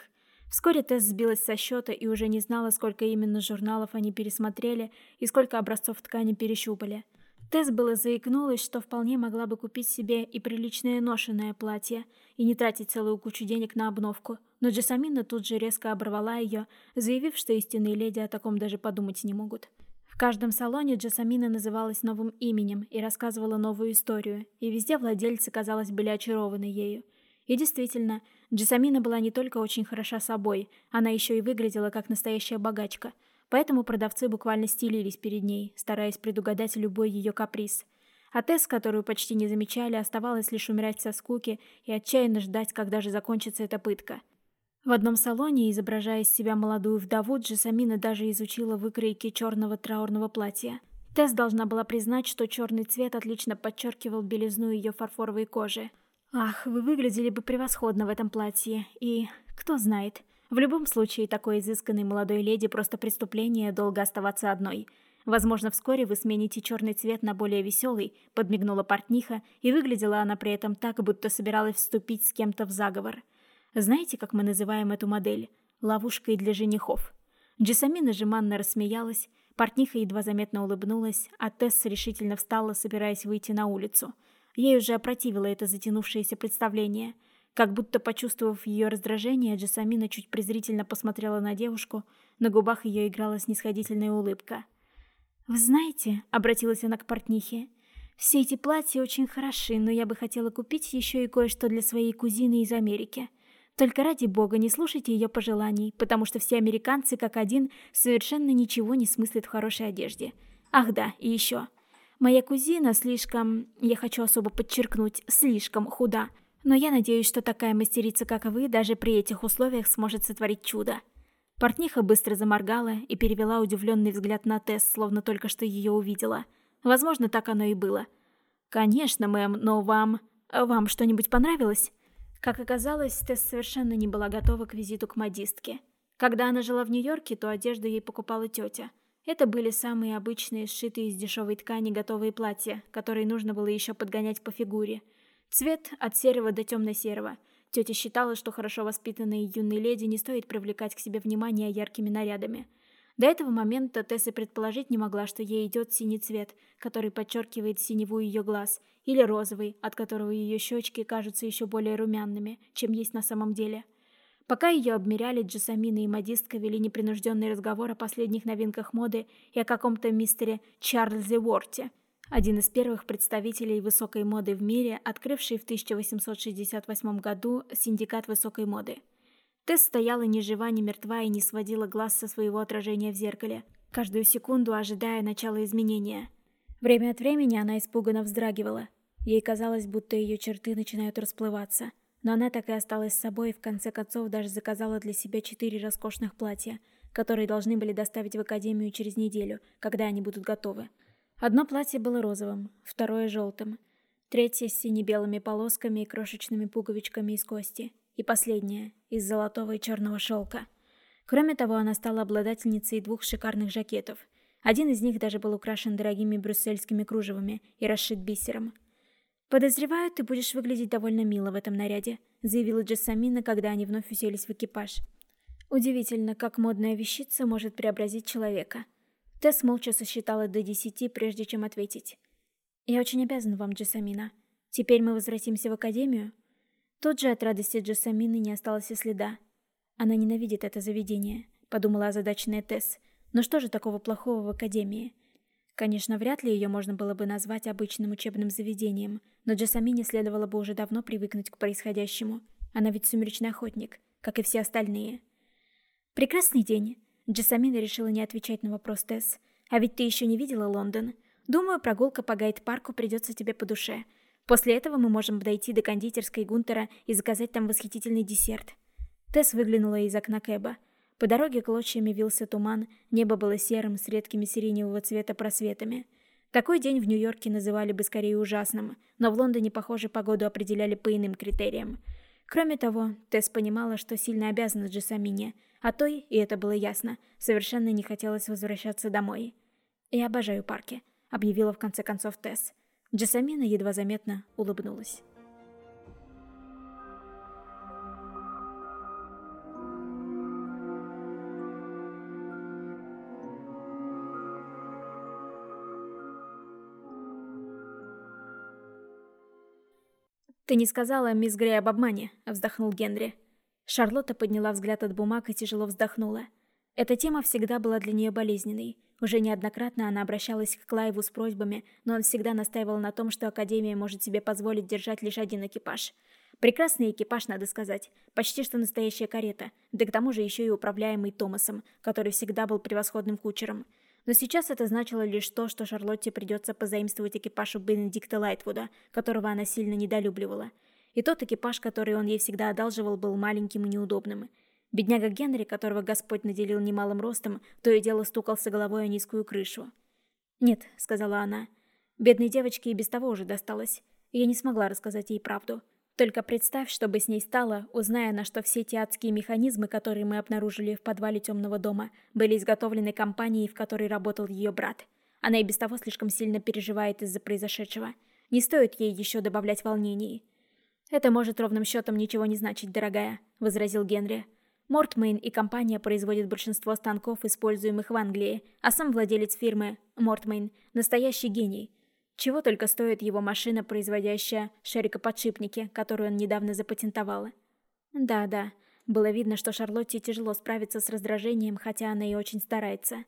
Вскоре Тесс сбилась со счета и уже не знала, сколько именно журналов они пересмотрели и сколько образцов ткани перещупали. Тесс было заикнулась, что вполне могла бы купить себе и приличное ношеное платье, и не тратить целую кучу денег на обновку. Но Джасамина тут же резко оборвала ее, заявив, что истинные леди о таком даже подумать не могут. В каждом салоне Джасамина называлась новым именем и рассказывала новую историю, и везде владельцы, казалось, были очарованы ею. И действительно, Джасамина была не только очень хороша собой, она еще и выглядела как настоящая богачка – Поэтому продавцы буквально стелились перед ней, стараясь предугадать любой ее каприз. А Тесс, которую почти не замечали, оставалось лишь умирать со скуки и отчаянно ждать, когда же закончится эта пытка. В одном салоне, изображая из себя молодую вдову, Джессамина даже изучила выкройки черного траурного платья. Тесс должна была признать, что черный цвет отлично подчеркивал белизну ее фарфоровой кожи. «Ах, вы выглядели бы превосходно в этом платье, и... кто знает...» В любом случае, такой изысканной молодой леди просто преступление долго оставаться одной. Возможно, вскоре вы смените черный цвет на более веселый, подмигнула портниха, и выглядела она при этом так, будто собиралась вступить с кем-то в заговор. Знаете, как мы называем эту модель? Ловушкой для женихов. Джессамина жеманно рассмеялась, портниха едва заметно улыбнулась, а Тесс решительно встала, собираясь выйти на улицу. Ей уже опротивило это затянувшееся представление – как будто почувствовав ее раздражение, Джасамина чуть презрительно посмотрела на девушку, на губах ее играла снисходительная улыбка. «Вы знаете», — обратилась она к портнихе, — «все эти платья очень хороши, но я бы хотела купить еще и кое-что для своей кузины из Америки. Только ради бога не слушайте ее пожеланий, потому что все американцы, как один, совершенно ничего не смыслят в хорошей одежде. Ах да, и еще. Моя кузина слишком, я хочу особо подчеркнуть, слишком худа». Но я надеюсь, что такая мастерица, как вы, даже при этих условиях сможет сотворить чудо. Портниха быстро заморгала и перевела удивленный взгляд на Тесс, словно только что ее увидела. Возможно, так оно и было. «Конечно, мэм, но вам... вам что-нибудь понравилось?» Как оказалось, Тесс совершенно не была готова к визиту к модистке. Когда она жила в Нью-Йорке, то одежду ей покупала тетя. Это были самые обычные, сшитые из дешевой ткани готовые платья, которые нужно было еще подгонять по фигуре – Цвет от серого до темно-серого. Тетя считала, что хорошо воспитанные юные леди не стоит привлекать к себе внимание яркими нарядами. До этого момента Тесса предположить не могла, что ей идет синий цвет, который подчеркивает синеву ее глаз, или розовый, от которого ее щечки кажутся еще более румяными, чем есть на самом деле. Пока ее обмеряли, Джасамина и модистка вели непринужденный разговор о последних новинках моды и о каком-то мистере Чарльзе Уорте – один из первых представителей высокой моды в мире, открывший в 1868 году синдикат высокой моды. Тесс стояла ни жива, ни мертва и не сводила глаз со своего отражения в зеркале, каждую секунду ожидая начала изменения. Время от времени она испуганно вздрагивала. Ей казалось, будто ее черты начинают расплываться. Но она так и осталась с собой и в конце концов даже заказала для себя четыре роскошных платья, которые должны были доставить в академию через неделю, когда они будут готовы. Одно платье было розовым, второе — желтым, третье — с сине-белыми полосками и крошечными пуговичками из кости, и последнее — из золотого и черного шелка. Кроме того, она стала обладательницей двух шикарных жакетов. Один из них даже был украшен дорогими брюссельскими кружевами и расшит бисером. «Подозреваю, ты будешь выглядеть довольно мило в этом наряде», заявила Джессамина, когда они вновь уселись в экипаж. Удивительно, как модная вещица может преобразить человека. Тесс молча сосчитала до десяти, прежде чем ответить. «Я очень обязан вам, Джессамина. Теперь мы возвратимся в академию?» Тут же от радости Джессамины не осталось и следа. Она ненавидит это заведение, подумала озадаченная Тесс. Но что же такого плохого в академии? Конечно, вряд ли ее можно было бы назвать обычным учебным заведением, но Джессамине следовало бы уже давно привыкнуть к происходящему. Она ведь сумеречный охотник, как и все остальные. «Прекрасный день!» Джессамина решила не отвечать на вопрос Тесс. «А ведь ты еще не видела Лондон. Думаю, прогулка по гайд-парку придется тебе по душе. После этого мы можем дойти до кондитерской Гунтера и заказать там восхитительный десерт». Тесс выглянула из окна Кэба. По дороге клочьями вился туман, небо было серым с редкими сиреневого цвета просветами. Такой день в Нью-Йорке называли бы скорее ужасным, но в Лондоне, похоже, погоду определяли по иным критериям. Кроме того, Тесс понимала, что сильно обязана Джессамине, а той, и это было ясно, совершенно не хотелось возвращаться домой. «Я обожаю парки», — объявила в конце концов Тесс. Джессамина едва заметно улыбнулась. «Ты не сказала, мисс Грей, об обмане», — вздохнул Генри. Шарлотта подняла взгляд от бумаг и тяжело вздохнула. Эта тема всегда была для нее болезненной. Уже неоднократно она обращалась к Клайву с просьбами, но он всегда настаивал на том, что Академия может себе позволить держать лишь один экипаж. Прекрасный экипаж, надо сказать. Почти что настоящая карета. Да к тому же еще и управляемый Томасом, который всегда был превосходным кучером. Но сейчас это значило лишь то, что Шарлотте придется позаимствовать экипаж у Бенедикта Лайтвуда, которого она сильно недолюбливала. И тот экипаж, который он ей всегда одалживал, был маленьким и неудобным. Бедняга Генри, которого Господь наделил немалым ростом, то и дело стукался головой о низкую крышу. «Нет», — сказала она, — «бедной девочке и без того уже досталось. Я не смогла рассказать ей правду». Только представь, что бы с ней стало, узная, на что все те адские механизмы, которые мы обнаружили в подвале темного дома, были изготовлены компанией, в которой работал ее брат. Она и без того слишком сильно переживает из-за произошедшего. Не стоит ей еще добавлять волнений. «Это может ровным счетом ничего не значить, дорогая», — возразил Генри. Мортмейн и компания производят большинство станков, используемых в Англии, а сам владелец фирмы, Мортмейн, настоящий гений — чего только стоит его машина, производящая шарикоподшипники, которую он недавно запатентовал. Да-да, было видно, что Шарлотте тяжело справиться с раздражением, хотя она и очень старается.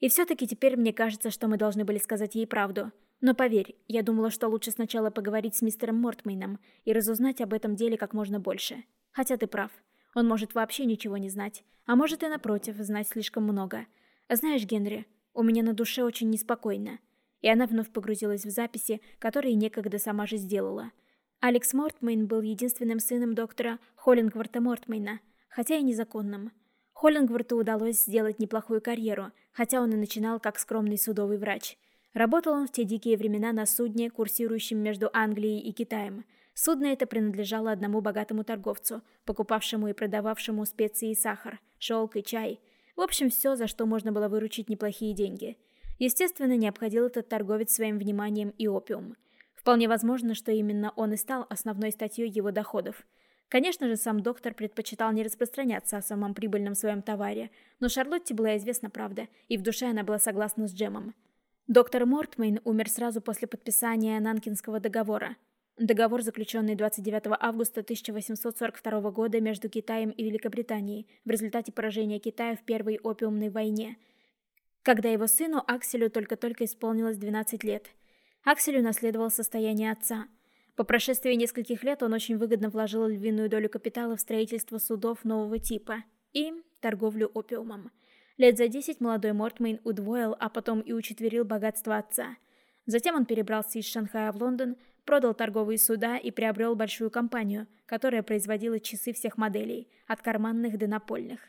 И все-таки теперь мне кажется, что мы должны были сказать ей правду. Но поверь, я думала, что лучше сначала поговорить с мистером Мортмейном и разузнать об этом деле как можно больше. Хотя ты прав. Он может вообще ничего не знать. А может и напротив, знать слишком много. Знаешь, Генри, у меня на душе очень неспокойно и она вновь погрузилась в записи, которые некогда сама же сделала. Алекс Мортмейн был единственным сыном доктора Холлингворта Мортмейна, хотя и незаконным. Холлингворту удалось сделать неплохую карьеру, хотя он и начинал как скромный судовый врач. Работал он в те дикие времена на судне, курсирующем между Англией и Китаем. Судно это принадлежало одному богатому торговцу, покупавшему и продававшему специи и сахар, шелк и чай. В общем, все, за что можно было выручить неплохие деньги – Естественно, не обходил этот торговец своим вниманием и опиум. Вполне возможно, что именно он и стал основной статьей его доходов. Конечно же, сам доктор предпочитал не распространяться о самом прибыльном своем товаре, но Шарлотте была известна правда, и в душе она была согласна с Джемом. Доктор Мортмейн умер сразу после подписания Нанкинского договора. Договор, заключенный 29 августа 1842 года между Китаем и Великобританией в результате поражения Китая в Первой опиумной войне – когда его сыну Акселю только-только исполнилось 12 лет. Аксель унаследовал состояние отца. По прошествии нескольких лет он очень выгодно вложил львиную долю капитала в строительство судов нового типа и торговлю опиумом. Лет за 10 молодой Мортмейн удвоил, а потом и учетверил богатство отца. Затем он перебрался из Шанхая в Лондон, продал торговые суда и приобрел большую компанию, которая производила часы всех моделей, от карманных до напольных.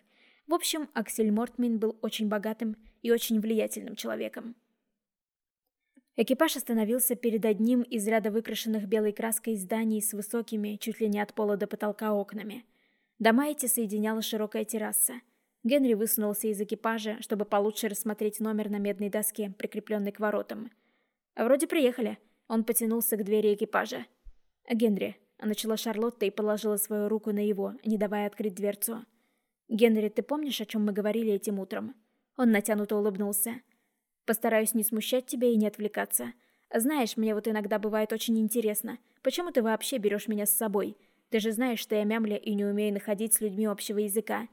В общем, Аксель Мортмин был очень богатым и очень влиятельным человеком. Экипаж остановился перед одним из ряда выкрашенных белой краской зданий с высокими, чуть ли не от пола до потолка окнами. Дома эти соединяла широкая терраса. Генри высунулся из экипажа, чтобы получше рассмотреть номер на медной доске, прикрепленной к воротам. «Вроде приехали». Он потянулся к двери экипажа. «Генри», — начала Шарлотта и положила свою руку на его, не давая открыть дверцу. «Генри, ты помнишь, о чем мы говорили этим утром?» Он натянуто улыбнулся. Постараюсь не смущать тебя и не отвлекаться. Знаешь, мне вот иногда бывает очень интересно, почему ты вообще берешь меня с собой? Ты же знаешь, что я мямля и не умею находить с людьми общего языка.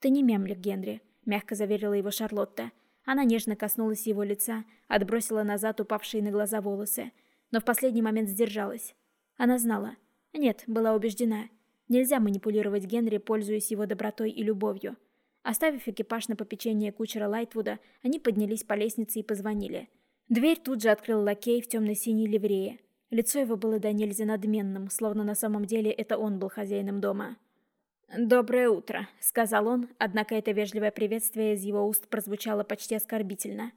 Ты не мямля, Генри, мягко заверила его Шарлотта. Она нежно коснулась его лица, отбросила назад упавшие на глаза волосы, но в последний момент сдержалась. Она знала. Нет, была убеждена. Нельзя манипулировать Генри, пользуясь его добротой и любовью. Оставив экипаж на попечение кучера Лайтвуда, они поднялись по лестнице и позвонили. Дверь тут же открыл лакей в темно-синей ливрее. Лицо его было до нельзя надменным, словно на самом деле это он был хозяином дома. «Доброе утро», — сказал он, однако это вежливое приветствие из его уст прозвучало почти оскорбительно.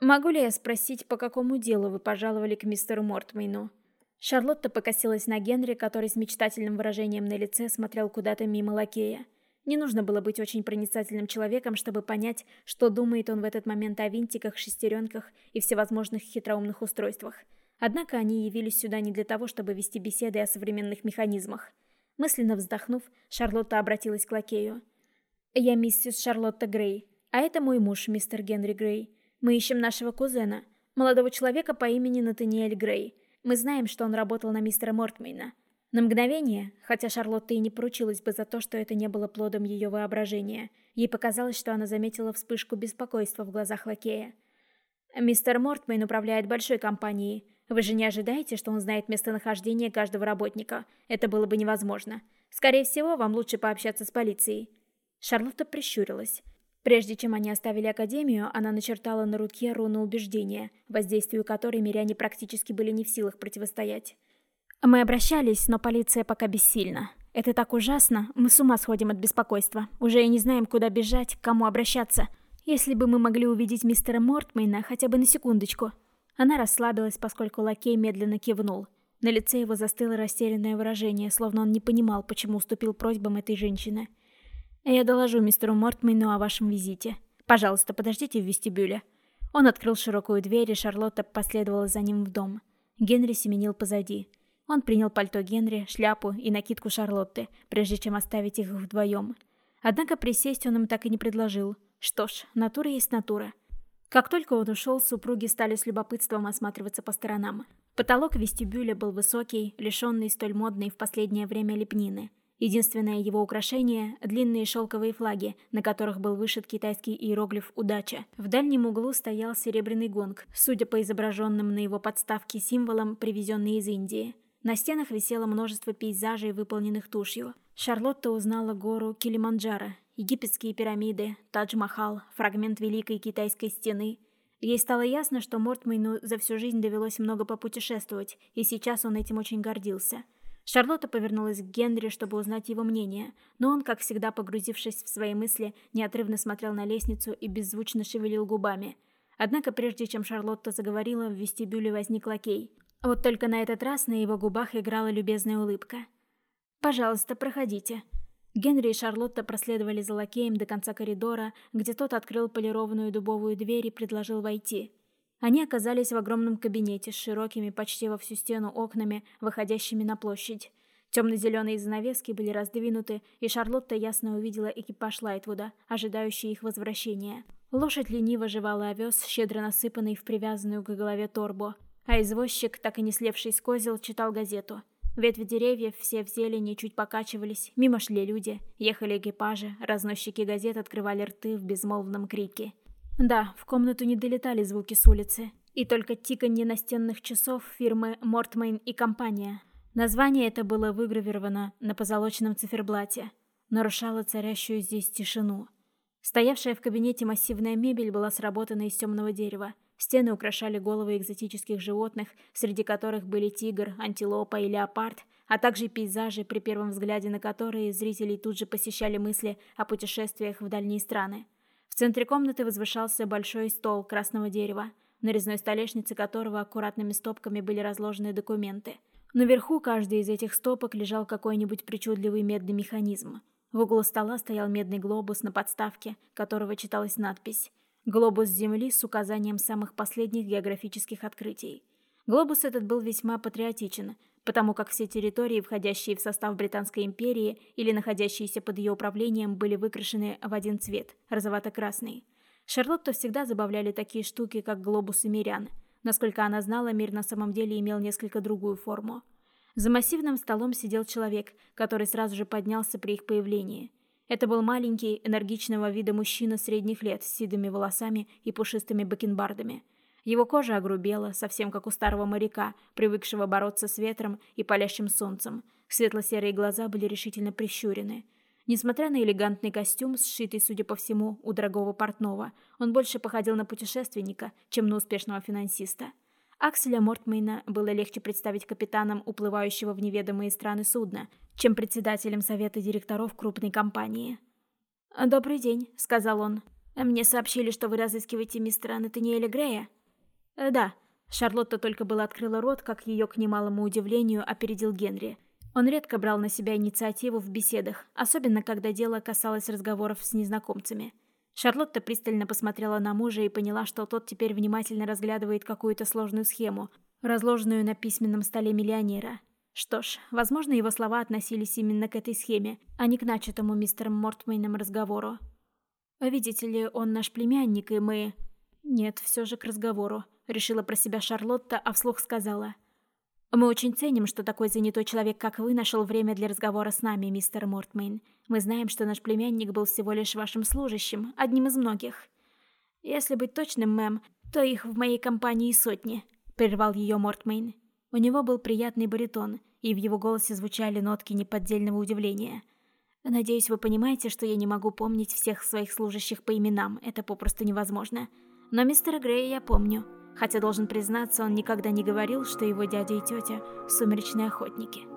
«Могу ли я спросить, по какому делу вы пожаловали к мистеру Мортмейну?» Шарлотта покосилась на Генри, который с мечтательным выражением на лице смотрел куда-то мимо лакея. Не нужно было быть очень проницательным человеком, чтобы понять, что думает он в этот момент о винтиках, шестеренках и всевозможных хитроумных устройствах. Однако они явились сюда не для того, чтобы вести беседы о современных механизмах. Мысленно вздохнув, Шарлотта обратилась к лакею. «Я миссис Шарлотта Грей, а это мой муж, мистер Генри Грей. Мы ищем нашего кузена, молодого человека по имени Натаниэль Грей. Мы знаем, что он работал на мистера Мортмейна. На мгновение, хотя Шарлотта и не поручилась бы за то, что это не было плодом ее воображения, ей показалось, что она заметила вспышку беспокойства в глазах лакея. «Мистер Мортмейн управляет большой компанией. Вы же не ожидаете, что он знает местонахождение каждого работника? Это было бы невозможно. Скорее всего, вам лучше пообщаться с полицией». Шарлотта прищурилась. Прежде чем они оставили Академию, она начертала на руке руну убеждения, воздействию которой миряне практически были не в силах противостоять. Мы обращались, но полиция пока бессильна. Это так ужасно, мы с ума сходим от беспокойства. Уже и не знаем, куда бежать, к кому обращаться. Если бы мы могли увидеть мистера Мортмейна хотя бы на секундочку. Она расслабилась, поскольку лакей медленно кивнул. На лице его застыло растерянное выражение, словно он не понимал, почему уступил просьбам этой женщины. «Я доложу мистеру Мортмейну о вашем визите. Пожалуйста, подождите в вестибюле». Он открыл широкую дверь, и Шарлотта последовала за ним в дом. Генри семенил позади. Он принял пальто Генри, шляпу и накидку Шарлотты, прежде чем оставить их вдвоем. Однако присесть он им так и не предложил. Что ж, натура есть натура. Как только он ушел, супруги стали с любопытством осматриваться по сторонам. Потолок вестибюля был высокий, лишенный столь модной в последнее время лепнины. Единственное его украшение – длинные шелковые флаги, на которых был вышит китайский иероглиф «Удача». В дальнем углу стоял серебряный гонг, судя по изображенным на его подставке символам, привезенный из Индии. На стенах висело множество пейзажей, выполненных тушью. Шарлотта узнала гору Килиманджаро, египетские пирамиды, Тадж-Махал, фрагмент Великой Китайской стены. Ей стало ясно, что Мортмейну за всю жизнь довелось много попутешествовать, и сейчас он этим очень гордился. Шарлотта повернулась к Генри, чтобы узнать его мнение, но он, как всегда погрузившись в свои мысли, неотрывно смотрел на лестницу и беззвучно шевелил губами. Однако прежде чем Шарлотта заговорила, в вестибюле возник лакей. Вот только на этот раз на его губах играла любезная улыбка. «Пожалуйста, проходите». Генри и Шарлотта проследовали за лакеем до конца коридора, где тот открыл полированную дубовую дверь и предложил войти. Они оказались в огромном кабинете с широкими почти во всю стену окнами, выходящими на площадь. Темно-зеленые занавески были раздвинуты, и Шарлотта ясно увидела экипаж Лайтвуда, ожидающий их возвращения. Лошадь лениво жевала овес, щедро насыпанный в привязанную к голове торбу. А извозчик, так и не слевший с козел, читал газету. Ветви деревьев все в зелени чуть покачивались, мимо шли люди, ехали экипажи, разносчики газет открывали рты в безмолвном крике. Да, в комнату не долетали звуки с улицы, и только тиканье настенных часов фирмы «Мортмейн и компания». Название это было выгравировано на позолоченном циферблате, нарушало царящую здесь тишину. Стоявшая в кабинете массивная мебель была сработана из темного дерева, Стены украшали головы экзотических животных, среди которых были тигр, антилопа и леопард, а также пейзажи, при первом взгляде на которые зрителей тут же посещали мысли о путешествиях в дальние страны. В центре комнаты возвышался большой стол красного дерева, на резной столешнице которого аккуратными стопками были разложены документы. Наверху каждой из этих стопок лежал какой-нибудь причудливый медный механизм. В углу стола стоял медный глобус на подставке, которого читалась надпись Глобус Земли с указанием самых последних географических открытий. Глобус этот был весьма патриотичен, потому как все территории, входящие в состав Британской империи или находящиеся под ее управлением, были выкрашены в один цвет – розовато-красный. Шарлотту всегда забавляли такие штуки, как глобусы мирян. Насколько она знала, мир на самом деле имел несколько другую форму. За массивным столом сидел человек, который сразу же поднялся при их появлении – это был маленький, энергичного вида мужчина средних лет с седыми волосами и пушистыми бакенбардами. Его кожа огрубела, совсем как у старого моряка, привыкшего бороться с ветром и палящим солнцем. Светло-серые глаза были решительно прищурены. Несмотря на элегантный костюм, сшитый, судя по всему, у дорогого портного, он больше походил на путешественника, чем на успешного финансиста. Акселя Мортмейна было легче представить капитаном уплывающего в неведомые страны судна, чем председателем совета директоров крупной компании. «Добрый день», — сказал он. «Мне сообщили, что вы разыскиваете мистера Натаниэля Грея?» «Да». Шарлотта только было открыла рот, как ее, к немалому удивлению, опередил Генри. Он редко брал на себя инициативу в беседах, особенно когда дело касалось разговоров с незнакомцами. Шарлотта пристально посмотрела на мужа и поняла, что тот теперь внимательно разглядывает какую-то сложную схему, разложенную на письменном столе миллионера. Что ж, возможно, его слова относились именно к этой схеме, а не к начатому мистером Мортмейном разговору. «Видите ли, он наш племянник, и мы...» «Нет, все же к разговору», — решила про себя Шарлотта, а вслух сказала. «Мы очень ценим, что такой занятой человек, как вы, нашел время для разговора с нами, мистер Мортмейн. Мы знаем, что наш племянник был всего лишь вашим служащим, одним из многих. Если быть точным, мэм, то их в моей компании сотни», — прервал ее Мортмейн. У него был приятный баритон, и в его голосе звучали нотки неподдельного удивления. «Надеюсь, вы понимаете, что я не могу помнить всех своих служащих по именам, это попросту невозможно. Но мистера Грея я помню» хотя, должен признаться, он никогда не говорил, что его дядя и тетя – сумеречные охотники.